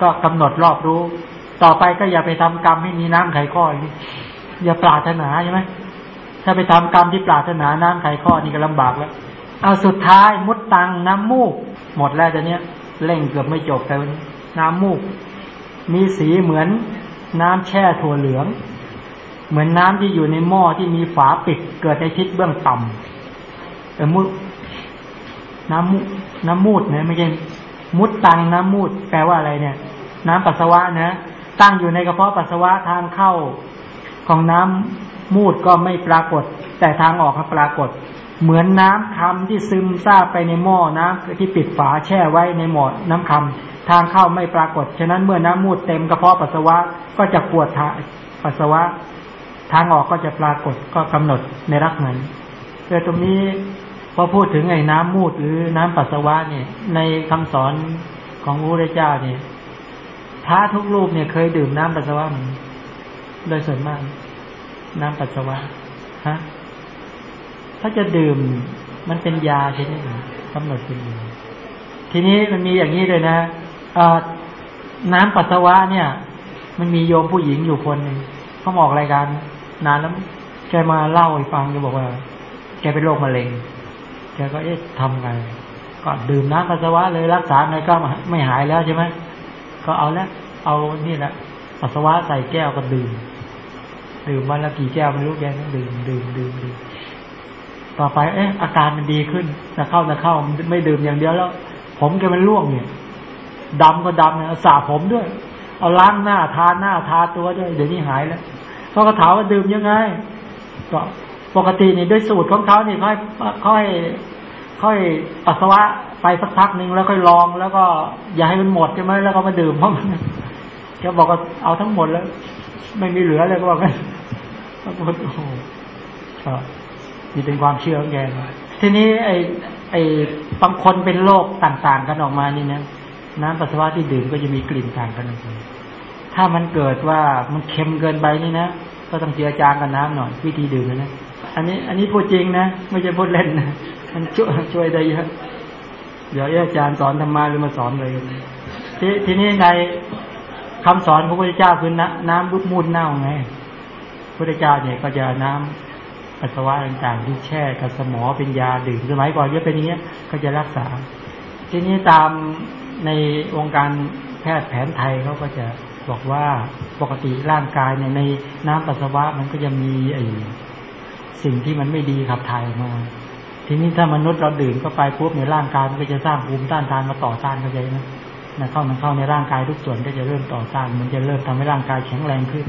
ก็กำหนดรอบรู้ ต่อไปก็อย่าไปทำกรรมให้มีน้ำไขข้ออย่าปรารถนาใช่ไหมถ้าไปทำกรรมที่ปรารถนาน้ำไขข้อนี่ก็ลำบากแล้ว เอาสุดท้ายมุดตังน้ำมูก หมดแล้วจะเนี้ยเร่งเกือบไม่จบแต่วันนี้น้ำมูก มีสีเหมือนน้ำแช่ถั่วเหลือง เหมือนน้ำที่อยู่ในหม้อที่มีฝาปิดเกิดในทิศเบื้องต่ำเออมุดน้ำมูน้ำมูดเนี่ยไม่ใช่ มุดตังน้ำมูดแปลว่าอะไรเนี่ย น้ำปัสสาวะนะ ตั้งอยู่ในกระเพาะปัสสาวะทางเข้าของน้ำมูดก็ไม่ปรากฏ แต่ทางออกปรากฏ เหมือนน้ำคำที่ซึมซาบไปในหม้อน้ำที่ปิดฝาแช่ไว้ในหม้อน้ำคำทางเข้าไม่ปรากฏ ฉะนั้นเมื่อน้ำมูดเต็มกระเพาะปัสสาวะก็จะปวดทางปัสสาวะ ทางออกก็จะปรากฏก็กำหนดในรักนั้นแต่ตรงนี้ พอพูดถึงไอ้น้ำมูดหรือน้ำปัสสาวะเนี่ย ในคำสอนของพระเจ้าเนี่ยพระทุกรูปเนี่ยเคยดื่มน้ำปัสสาวะมโดยส่วนมาก น้ำปัสสาวะฮะถ้าจะดื่มมันเป็นยาใช่ไหมกำหนดเป็นยาทีนี้มันมีอย่างนี้เลยนะน้ำปัสสาวะเนี่ย มันมีโยมผู้หญิงอยู่คนหนึ่งเขาบอกรายการนานแล้วแกมาเล่าให้ฟังแกบอกว่า แกเป็นโรคมะเร็ง กก็เอ๊ะทำไง ก็ดื่มน้ำปัสสาวะเลยรักษาไงก็ไม่หายแล้วใช่ไหมก็เอาแล้วเอานี่แหละปัสสาวะใส่แก้วก็ดื่ม ดื่มวันละกี่แก้วไม่รู้แกก็ดื่มดื่มดื่มดื่มต่อไปเอ๊ะอาการมันดีขึ้นจะเข้าจะเข้าไม่ดื่มอย่างเดียวแล้ว ผมแกมันร่วงเนี่ยดำก็ดำเนี่ยสระผมด้วย เอาล้างหน้าทาหน้าทาตัวด้วยเดี๋ยวนี้หายแล้วเขาก็ถามว่าดื่มยังไง ก็ ปกตินี่ด้วยสูตรของเขานี่ค่อยค่อยค่อยปัสสาวะไปสักพักหนึ่งแล้วค่อยลองแล้วก็อย่าให้มันหมดใช่ไหมแล้วก็มาดื่มเพราะมันแกบอกว่าเอาทั้งหมดแล้ว ไม่มีเหลือเลยก็บอกกันโอ้โหนี่เป็นความเชื่อของแกทีนี้ไอ้ไอ้บางคนเป็นโรคต่างๆกันออกมานี่นะน้ำปัสสาวะที่ดื่มก็จะมีกลิ่นต่างกันออกมาถ้ามันเกิดว่ามันเค็มเกินไปนี่นะก็ต้องเจียจางกับน้ำหน่อย วิธีดื่มนะ อันนี้ อันนี้พูดจริงนะไม่ใช่พูดเล่นนะมันช่วยช่วยได้เยอะเดี๋ยวอาจารย์สอนธรรมาหรือมาสอนเลยทีทีนี้ในคำสอนของพระพุทธเจ้าคือน้ำน้ำลุกมูดเน่าไงพุทธเจ้าเนี่ยก็จะน้ำปัสสาวะต่างๆที่แช่กับสมอเป็นยาดื่มสมัยก่อนเยอะเป็นอย่างเงี้ยก็จะรักษา ทีนี้ตามในวงการแพทย์แผนไทยเขาก็จะบอกว่าปกติร่างกายเนี่ยในน้ำปัสสาวะมันก็จะมีไอ สิ่งที่มันไม่ดีขับถ่ายออกมา ทีนี้ถ้ามนุษย์เราดื่มเข้าไปปุ๊บในร่างกายมันก็จะสร้างภูมิต้านทานมาต่อต้านเข้าใจไหมนะเข้ามันเข้าในร่างกายทุกส่วนก็จะเริ่มต่อต้าน มันจะเริ่มทำให้ร่างกายแข็งแรงขึ้น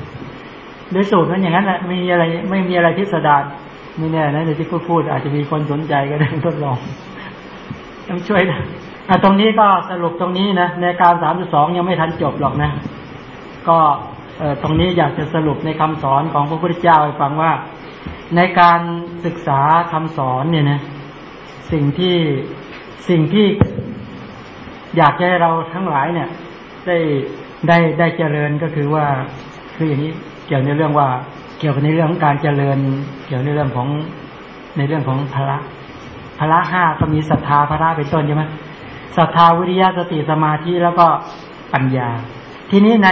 โดยสูตรนั้นอย่างนั้นแหละมีอะไรไม่มีอะไรพิสดารไม่แน่นะในที่พูดพูด อาจจะมีคนสนใจก็ได้ทดลองต้องช่วยนะตรงนี้ก็สรุปตรงนี้นะในการสามสองยังไม่ทันจบหรอกนะ ก็ตรงนี้อยากจะสรุปในคำสอนของพระพุทธเจ้าให้ฟังว่า ในการศึกษาคำสอนเนี่ยนะสิ่งที่สิ่งที่อยากให้เราทั้งหลายเนี่ย ได้ได้ได้เจริญก็คือว่าคืออย่างนี้เกี่ยวในเรื่องว่า เกี่ยวกับในเรื่องของการเจริญ เกี่ยวในเรื่องของในเรื่องของพระพระห้าก็มีศรัทธาพระเป็นต้นใช่ไหมศรัทธาวิริยะสติสมาธิแล้วก็ปัญญา ทีนี้ใน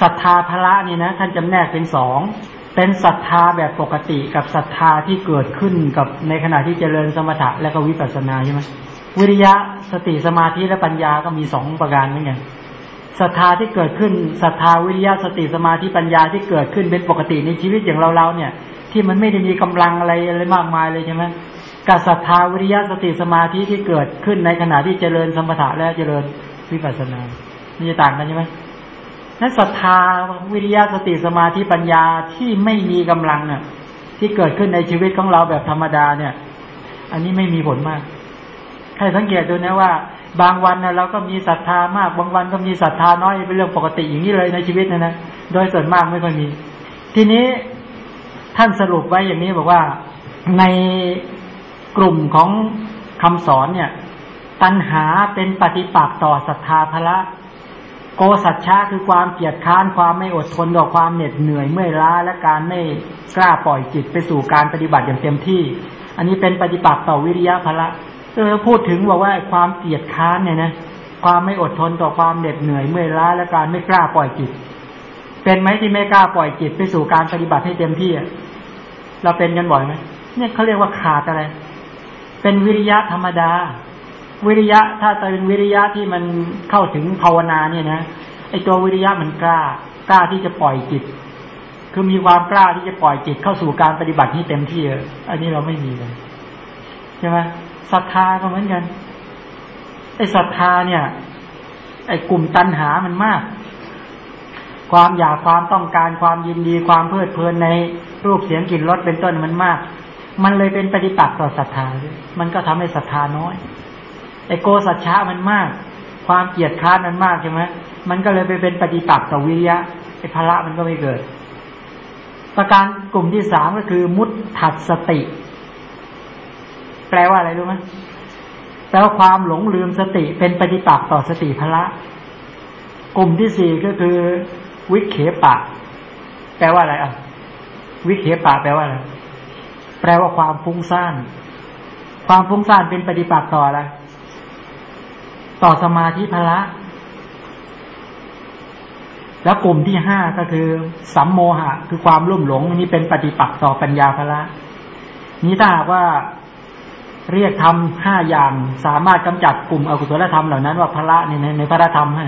ศรัทธาพระนี่นะท่านจำแนกเป็นสอง เป็นศรัทธาแบบปกติกับศรัทธาที่เกิดขึ้นกับในขณะที่เจริญสมถะและก็วิปัสสนาใช่ไหมวิริยะสติสมาธิและปัญญาก็มีสองประการเหมือนกันศรัทธาที่เกิดขึ้นศรัทธาวิริยะสติสมาธิปัญญาที่เกิดขึ้นเป็นปกติในชีวิตอย่างเราเราเนี่ย ที่มันไม่ได้มีกำลังอะไรอะไรมากมายเลยใช่ไหมกับศรัทธาวิริยะสติสมาธิที่เกิดขึ้นในขณะที่เจริญสมถะและเจริญวิปัสสนานี่จะต่างกันใช่ไหม นั้นศรัทธาวิริยะสติสมาธิปัญญาที่ไม่มีกำลังเนี่ยที่เกิดขึ้นในชีวิตของเราแบบธรรมดาเนี่ย อันนี้ไม่มีผลมาก ให้สังเกตดูนะว่า บางวันนะเราก็มีศรัทธามาก บางวันก็มีศรัทธาน้อยเป็นเรื่องปกติอย่างนี้เลยในชีวิตนะนะโดยส่วนมากไม่ค่อยมี ทีนี้ท่านสรุปไว้อย่างนี้บอกว่าในกลุ่มของคำสอนเนี่ย ตัณหาเป็นปฏิปักษ์ต่อศรัทธาภละ โกสัจฉะคือความเกียดค้านความไม่อดทนต่อความเหน็ดเหนื่อยเมื่อยล้าและการไม่กล้าปล่อยจิตไปสู่การปฏิบัติอย่างเต็มที่ อันนี้เป็นปฏิปักษ์ต่อวิริยะภละเออพูดถึงบอกว่าความเกียดค้านเนี่ยนะความไม่อดทนต่อความเหน็ดเหนื่อยเมื่อยล้าและการไม่กล้าปล่อยจิต เป็นไหมที่ไม่กล้าปล่อยจิตไปสู่การปฏิบัติให้เต็มที่เราเป็นกันบ่อยไหมเนี่ยเขาเรียกว่าขาดอะไร เป็นวิริยะธรรมดา วิริยะ ถ้าเป็นวิริยะที่มันเข้าถึงภาวนาเนี่ยนะไอตัววิริยะมันกล้ากล้าที่จะปล่อยจิต คือมีความกล้าที่จะปล่อยจิตเข้าสู่การปฏิบัติที่เต็มที่อันนี้เราไม่มีเลยใช่ไหมศรัทธาก็เหมือนกันไอศรัทธาเนี่ย ไอกลุ่มตัณหามันมาก ความอยากความต้องการความยินดีความเพลิดเพลินในรูปเสียงกลิ่นรสเป็นต้นมันมาก มันเลยเป็นปฏิปักษ์ต่อศรัทธา มันก็ทำให้ศรัทธาน้อย ไอโกสัจฉะมันมาก ความเกียดค้านมันมากใช่ไหมมันก็เลยไปเป็นปฏิปักษ์ต่อวิริยะไอพละมันก็ไม่เกิด ประการกลุ่มที่สามก็คือ มุตถัดสติ แปลว่าอะไรรู้ไหมแปลว่าความหลงลืมสติเป็นปฏิปักษ์ต่อสติพละ กลุ่มที่สี่ก็คือ วิเคปะ แปลว่าอะไรอะ วิเคปะแปลว่าอะไรแปลว่าความฟุ้งซ่าน ความฟุ้งซ่านเป็นปฏิปักษ์ต่ออะไร ต่อสมาธิพละ แล้วกลุ่มที่ห้าก็คือสัมโมหะ คือความรุ่มหลงนี่เป็นปฏิปักษ์ต่อปัญญาพละ นี้ถ้าหากว่าเรียกทำห้าอย่างสามารถกำจัดกลุ่มอกุศลธรรมเหล่านั้นว่าพละในในพระธรรมให้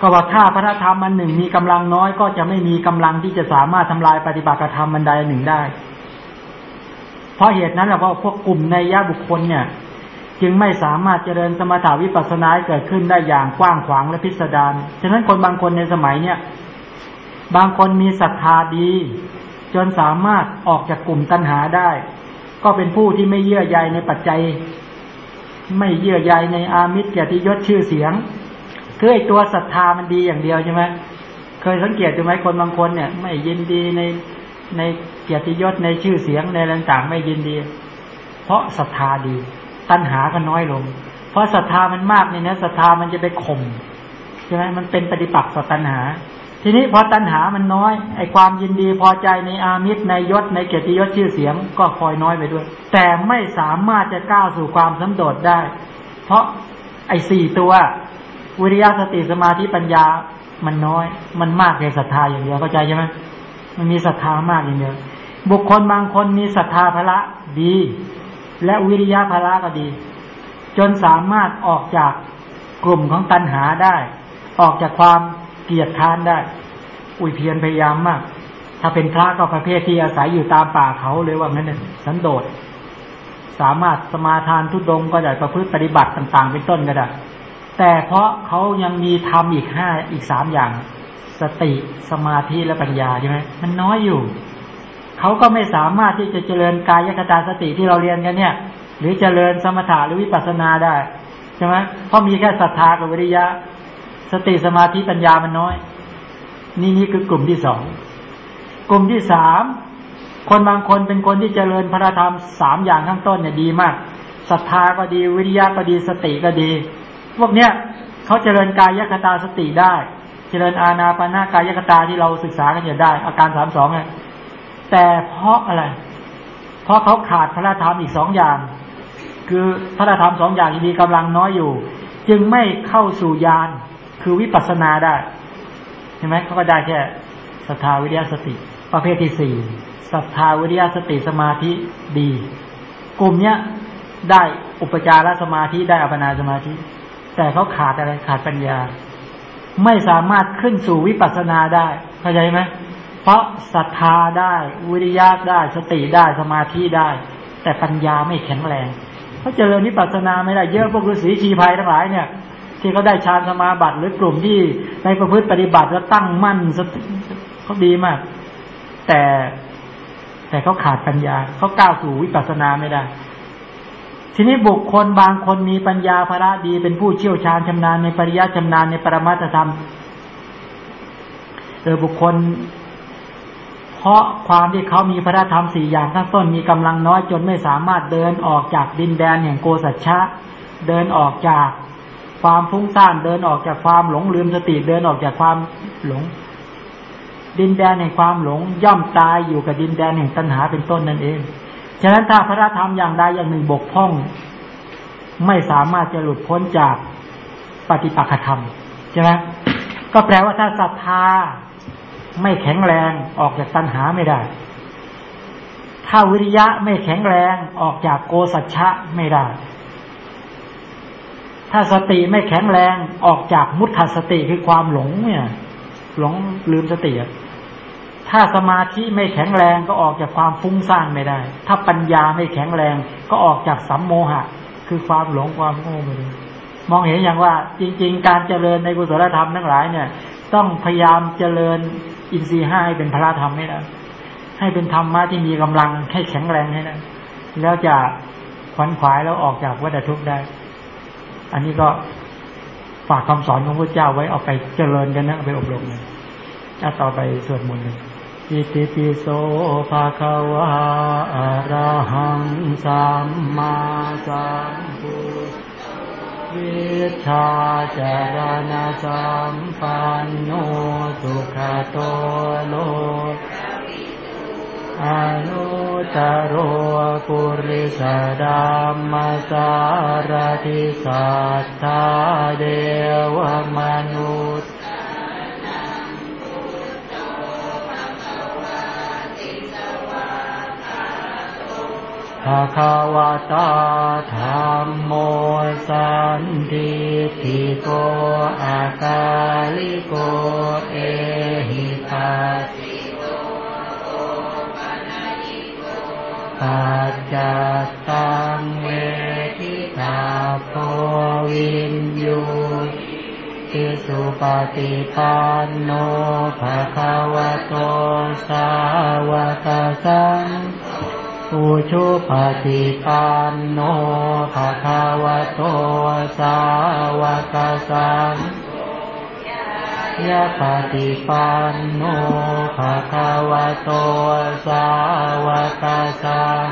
ก็ว่าถ้าพระธรรมมันหนึ่งมีกำลังน้อย ก็จะไม่มีกำลังที่จะสามารถทำลายปฏิบัติธรรมมันใดหนึ่งได้ เพราะเหตุนั้นแหละว่าพวกกลุ่มในยะบุคคลเนี่ย จึงไม่สามารถเจริญสมถาวิปัสสนาเกิดขึ้นได้อย่างกว้างขวางและพิสดารฉะนั้นคนบางคนในสมัยเนี่ยบางคนมีศรัทธาดี จนสามารถออกจากกลุ่มตัณหาได้ ก็เป็นผู้ที่ไม่เยื่อใยในปัจจัย ไม่เยื่อใยในอามิตรเกียรติยศชื่อเสียงคือไอตัวศรัทธามันดีอย่างเดียวใช่ไหมเคยสังเกตดูไหมคนบางคนเนี่ย ไม่ยินดีในในเกียรติยศในชื่อเสียงในต่างๆไม่ยินดี เพราะศรัทธาดี ตัณหาก็น้อยลง เพราะศรัทธามันมากเนี่ยนะศรัทธามันจะไปข่มใช่ไหมมันเป็นปฏิปักษ์ต่อตัณหา ทีนี้พอตัณหามันน้อยไอความยินดีพอใจในอามิตรในยศในเกียรติยศชื่อเสียง ก็คอยน้อยไปด้วย แต่ไม่สามารถจะก้าวสู่ความสันโดษได้ เพราะไอสี่ตัววิริยะสติสมาธิปัญญามันน้อย มันมากแค่ศรัทธาอย่างเดียวเข้าใจใช่ไหมมันมีศรัทธามากอย่างเดียวบุคคลบางคนมีศรัทธาพละดี และวิริยะพละก็ดี จนสามารถออกจากกลุ่มของตัณหาได้ ออกจากความเกียดค้านได้ อุยเพียรพยายามมาก ถ้าเป็นพระก็ประเภทที่อาศัยอยู่ตามป่าเขาเลยว่างั้นสันโดษ สามารถสมาทานทุดงก็ได้ประพฤติปฏิบัติต่าง ๆ เป็นต้นก็ได้ แต่เพราะเขายังมีทำอีกห้าอีกสามอย่าง สติสมาธิและปัญญาใช่ไหมมันน้อยอยู่ เขาก็ไม่สามารถที่จะเจริญกายคตาสติที่เราเรียนกันเนี่ย หรือเจริญสมถะหรือวิปัสสนาได้ใช่ไหมเพราะมีแค่ศรัทธากับวิริยะ สติสมาธิปัญญามันน้อย นี่นี่คือกลุ่มที่สองกลุ่มที่สามคนบางคนเป็นคนที่เจริญพระธรรมสามอย่างข้างต้นเนี่ยดีมากศรัทธาก็ดีวิริยะก็ดีสติก็ดี พวกเนี้ยเขาเจริญกายคตาสติได้ เจริญอาณาปานากายคตาที่เราศึกษากันอยู่ได้ อาการสามสองเนี่ย แต่เพราะอะไร เพราะเขาขาดพระธรรมอีกสองอย่าง คือพระธรรมสองอย่างมีกำลังน้อยอยู่ จึงไม่เข้าสู่ญาณคือวิปัสสนาได้เห็นไหมเขาก็ได้แค่ศรัทธาวิริยสติ ประเภทที่สี่ศรัทธาวิริยสติสมาธิดี กลุ่มเนี้ยได้อุปจารสมาธิได้อัปนาสมาธิ แต่เขาขาดอะไรขาดปัญญา ไม่สามารถขึ้นสู่วิปัสสนาได้เข้าใจไหม เพราะศรัทธาได้วิริยะได้สติได้สมาธิได้ แต่ปัญญาไม่แข็งแรงเขาเจริญนิพพานาไม่ได้เยอะพวกฤาษีชีภัยทั้งหลายเนี่ย ที่เขาได้ฌานสมาบัติหรือกลุ่มที่ในประพฤติปฏิบัติแล้วตั้งมั่นเขาดีมาก แต่แต่เขาขาดปัญญาเขาก้าวสู่วิปัสสนาไม่ได้ ทีนี้บุคคลบางคนมีปัญญาภระดีเป็นผู้เชี่ยวชาญชำนาญในปริยัติชำนาญในปรมัตธรรมเออบุคคล เพราะความที่เขามีพระธรรมสี่อย่างข้างต้นมีกำลังน้อยจนไม่สามารถเดินออกจากดินแดนแห่งโกสัจฉะเดินออกจากความฟุ้งซ่านเดินออกจากความหลงลืมสติเดินออกจากความหลง ดินแดนแห่งความหลงย่อมตายอยู่กับดินแดนแห่งตัณหาเป็นต้นนั่นเอง ฉะนั้นถ้าพระธรรมอย่างใดอย่างหนึ่งบกพร่อง ไม่สามารถจะหลุดพ้นจากปฏิปักษธรรมใช่ไหมก็แปลว่าถ้าศรัทธา ไม่แข็งแรงออกจากตัณหาไม่ได้ ถ้าวิริยะไม่แข็งแรงออกจากโกสัจฉะไม่ได้ ถ้าสติไม่แข็งแรงออกจากมุตถสติคือความหลงเนี่ย หลงลืมสติถ้าสมาธิไม่แข็งแรงก็ออกจากความฟุ้งซ่านไม่ได้ ถ้าปัญญาไม่แข็งแรงก็ออกจากสัมโมหะ คือความหลงความโง่ไปเลยมองเห็นอย่างว่าจริง ๆ การเจริญในกุศลธรรมทั้งหลายเนี่ย ต้องพยายามเจริญ อินทรีย์ห้าให้เป็นพระธรรมให้ได้ให้เป็นธรรมะที่มีกำลังให้แข็งแรงให้ได้แล้วจะขวัญขวายแล้วออกจากวัฏทุกข์ได้ อันนี้ก็ฝากคำสอนของพระเจ้าไว้เอาไปเจริญกันนะไปอบรมเลยถ้าต่อไปสวดมนต์เลยอิติปิโสภะคะวะอะระหังสัมมาสัมพุท วิชาจารณสัมปันโนสุขโตโลอนุตโรปุริสดามสารทิสัทธาเดวมนุษย์ ภะคะวะตาธรรมโมสันติทิโกอาคาลิโกเอหิปัสสิโกปัจจัตตังเวทิตาโพวินยูติสุปฏิปันโนภะคะวะโตสาวกสัง อุชุปฏิปันโนภะคะวะโตสาวกสังยะปฏิปันโนภะคะวะโตสาวกสัง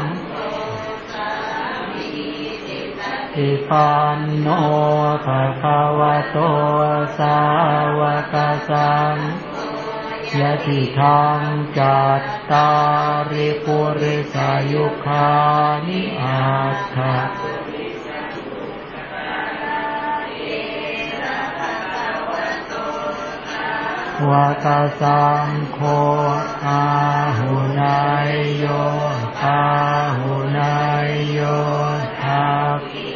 ติปันโนภะคะวะโตสาวกสัง ยะติทางจัตตาริปุริสายุคานิอาคาวกาสังโฆอาหุนายโยอาหุนายโยทัก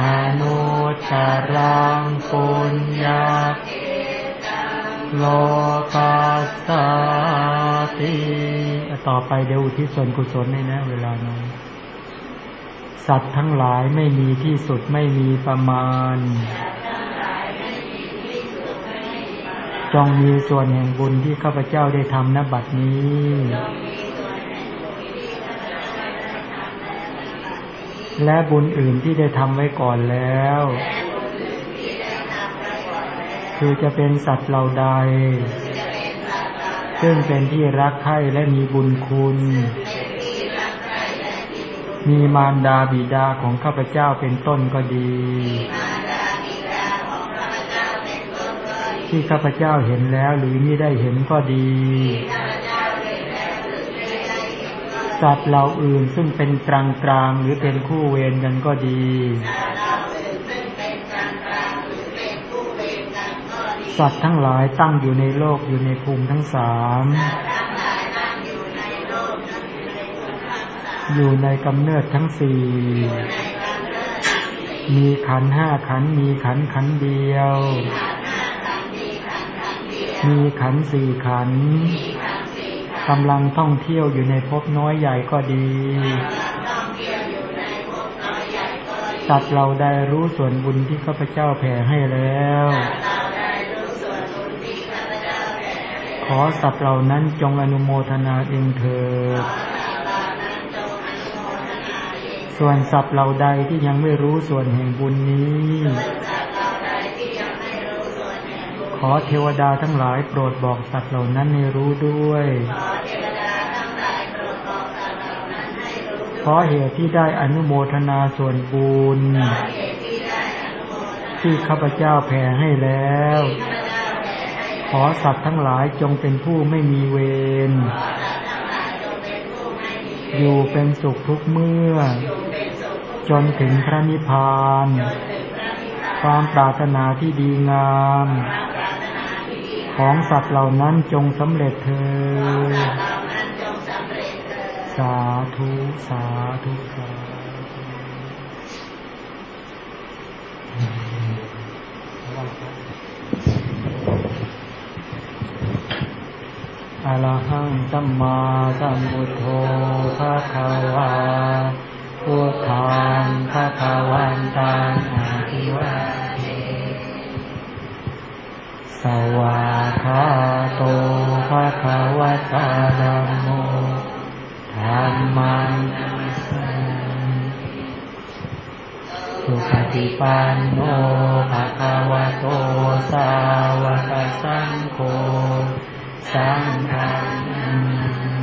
อนุตรังปุญญาโลกัสสติต่อไปเดี๋ยวอุทิศส่วนกุศลให้นะ เวลาน้อยสัตว์ทั้งหลายไม่มีที่สุดไม่มีประมาณ จงมีส่วนแห่งบุญที่ข้าพเจ้าได้ทำนบัดนี้ และบุญอื่นที่ได้ทำไว้ก่อนแล้ว คือจะเป็นสัตว์เหล่าใด ซึ่งเป็นที่รักใคร่และมีบุญคุณ มีมารดาบิดาของข้าพเจ้าเป็นต้นก็ดี ที่ข้าพเจ้าเห็นแล้วหรือไม่ได้เห็นก็ดี สัตว์เหล่าอื่นซึ่งเป็นกลางกลางหรือเป็นคู่เวรกันก็ดีสัตว์ทั้งหลายตั้งอยู่ในโลกอยู่ในภูมิทั้งสามอยู่ในกำเนิดทั้งสี่ มีขันห้าขันมีขันขันเดียว มีขันสี่ขัน กำลังท่องเที่ยวอยู่ในภพน้อยใหญ่ก็ดีสัตว์เราได้รู้ส่วนบุญที่ข้าพเจ้าแผ่ให้แล้ว ขอสัตว์เหล่านั้นจงอนุโมทนาเองเถิดส่วนสัตว์เหล่าใดที่ยังไม่รู้ส่วนแห่งบุญนี้ อเทวดาทั้งหลายโปรดบอกสัตว์เหล่านั้นให้รู้ด้วยขอเหตุที่ได้อนุโมทนาส่วนบุญที่ข้าพเจ้าแผ่ให้แล้ว ขอสัตว์ทั้งหลายจงเป็นผู้ไม่มีเวร อยู่เป็นสุขทุกเมื่อ จนถึงพระนิพพาน ความปรารถนาที่ดีงาม ของสัตว์เหล่านั้นจงสำเร็จเถิดสาธุ สาธุสาอะระหังสัมมาสัมพุทโธภะคะวาพุทธังภะคะวันตังอาทิวะ สวาคาโตภะคะวะตาลัมโมธรรมังสุปฏิปันโนภะคะวะโตสาวกสังโฆสังฆัง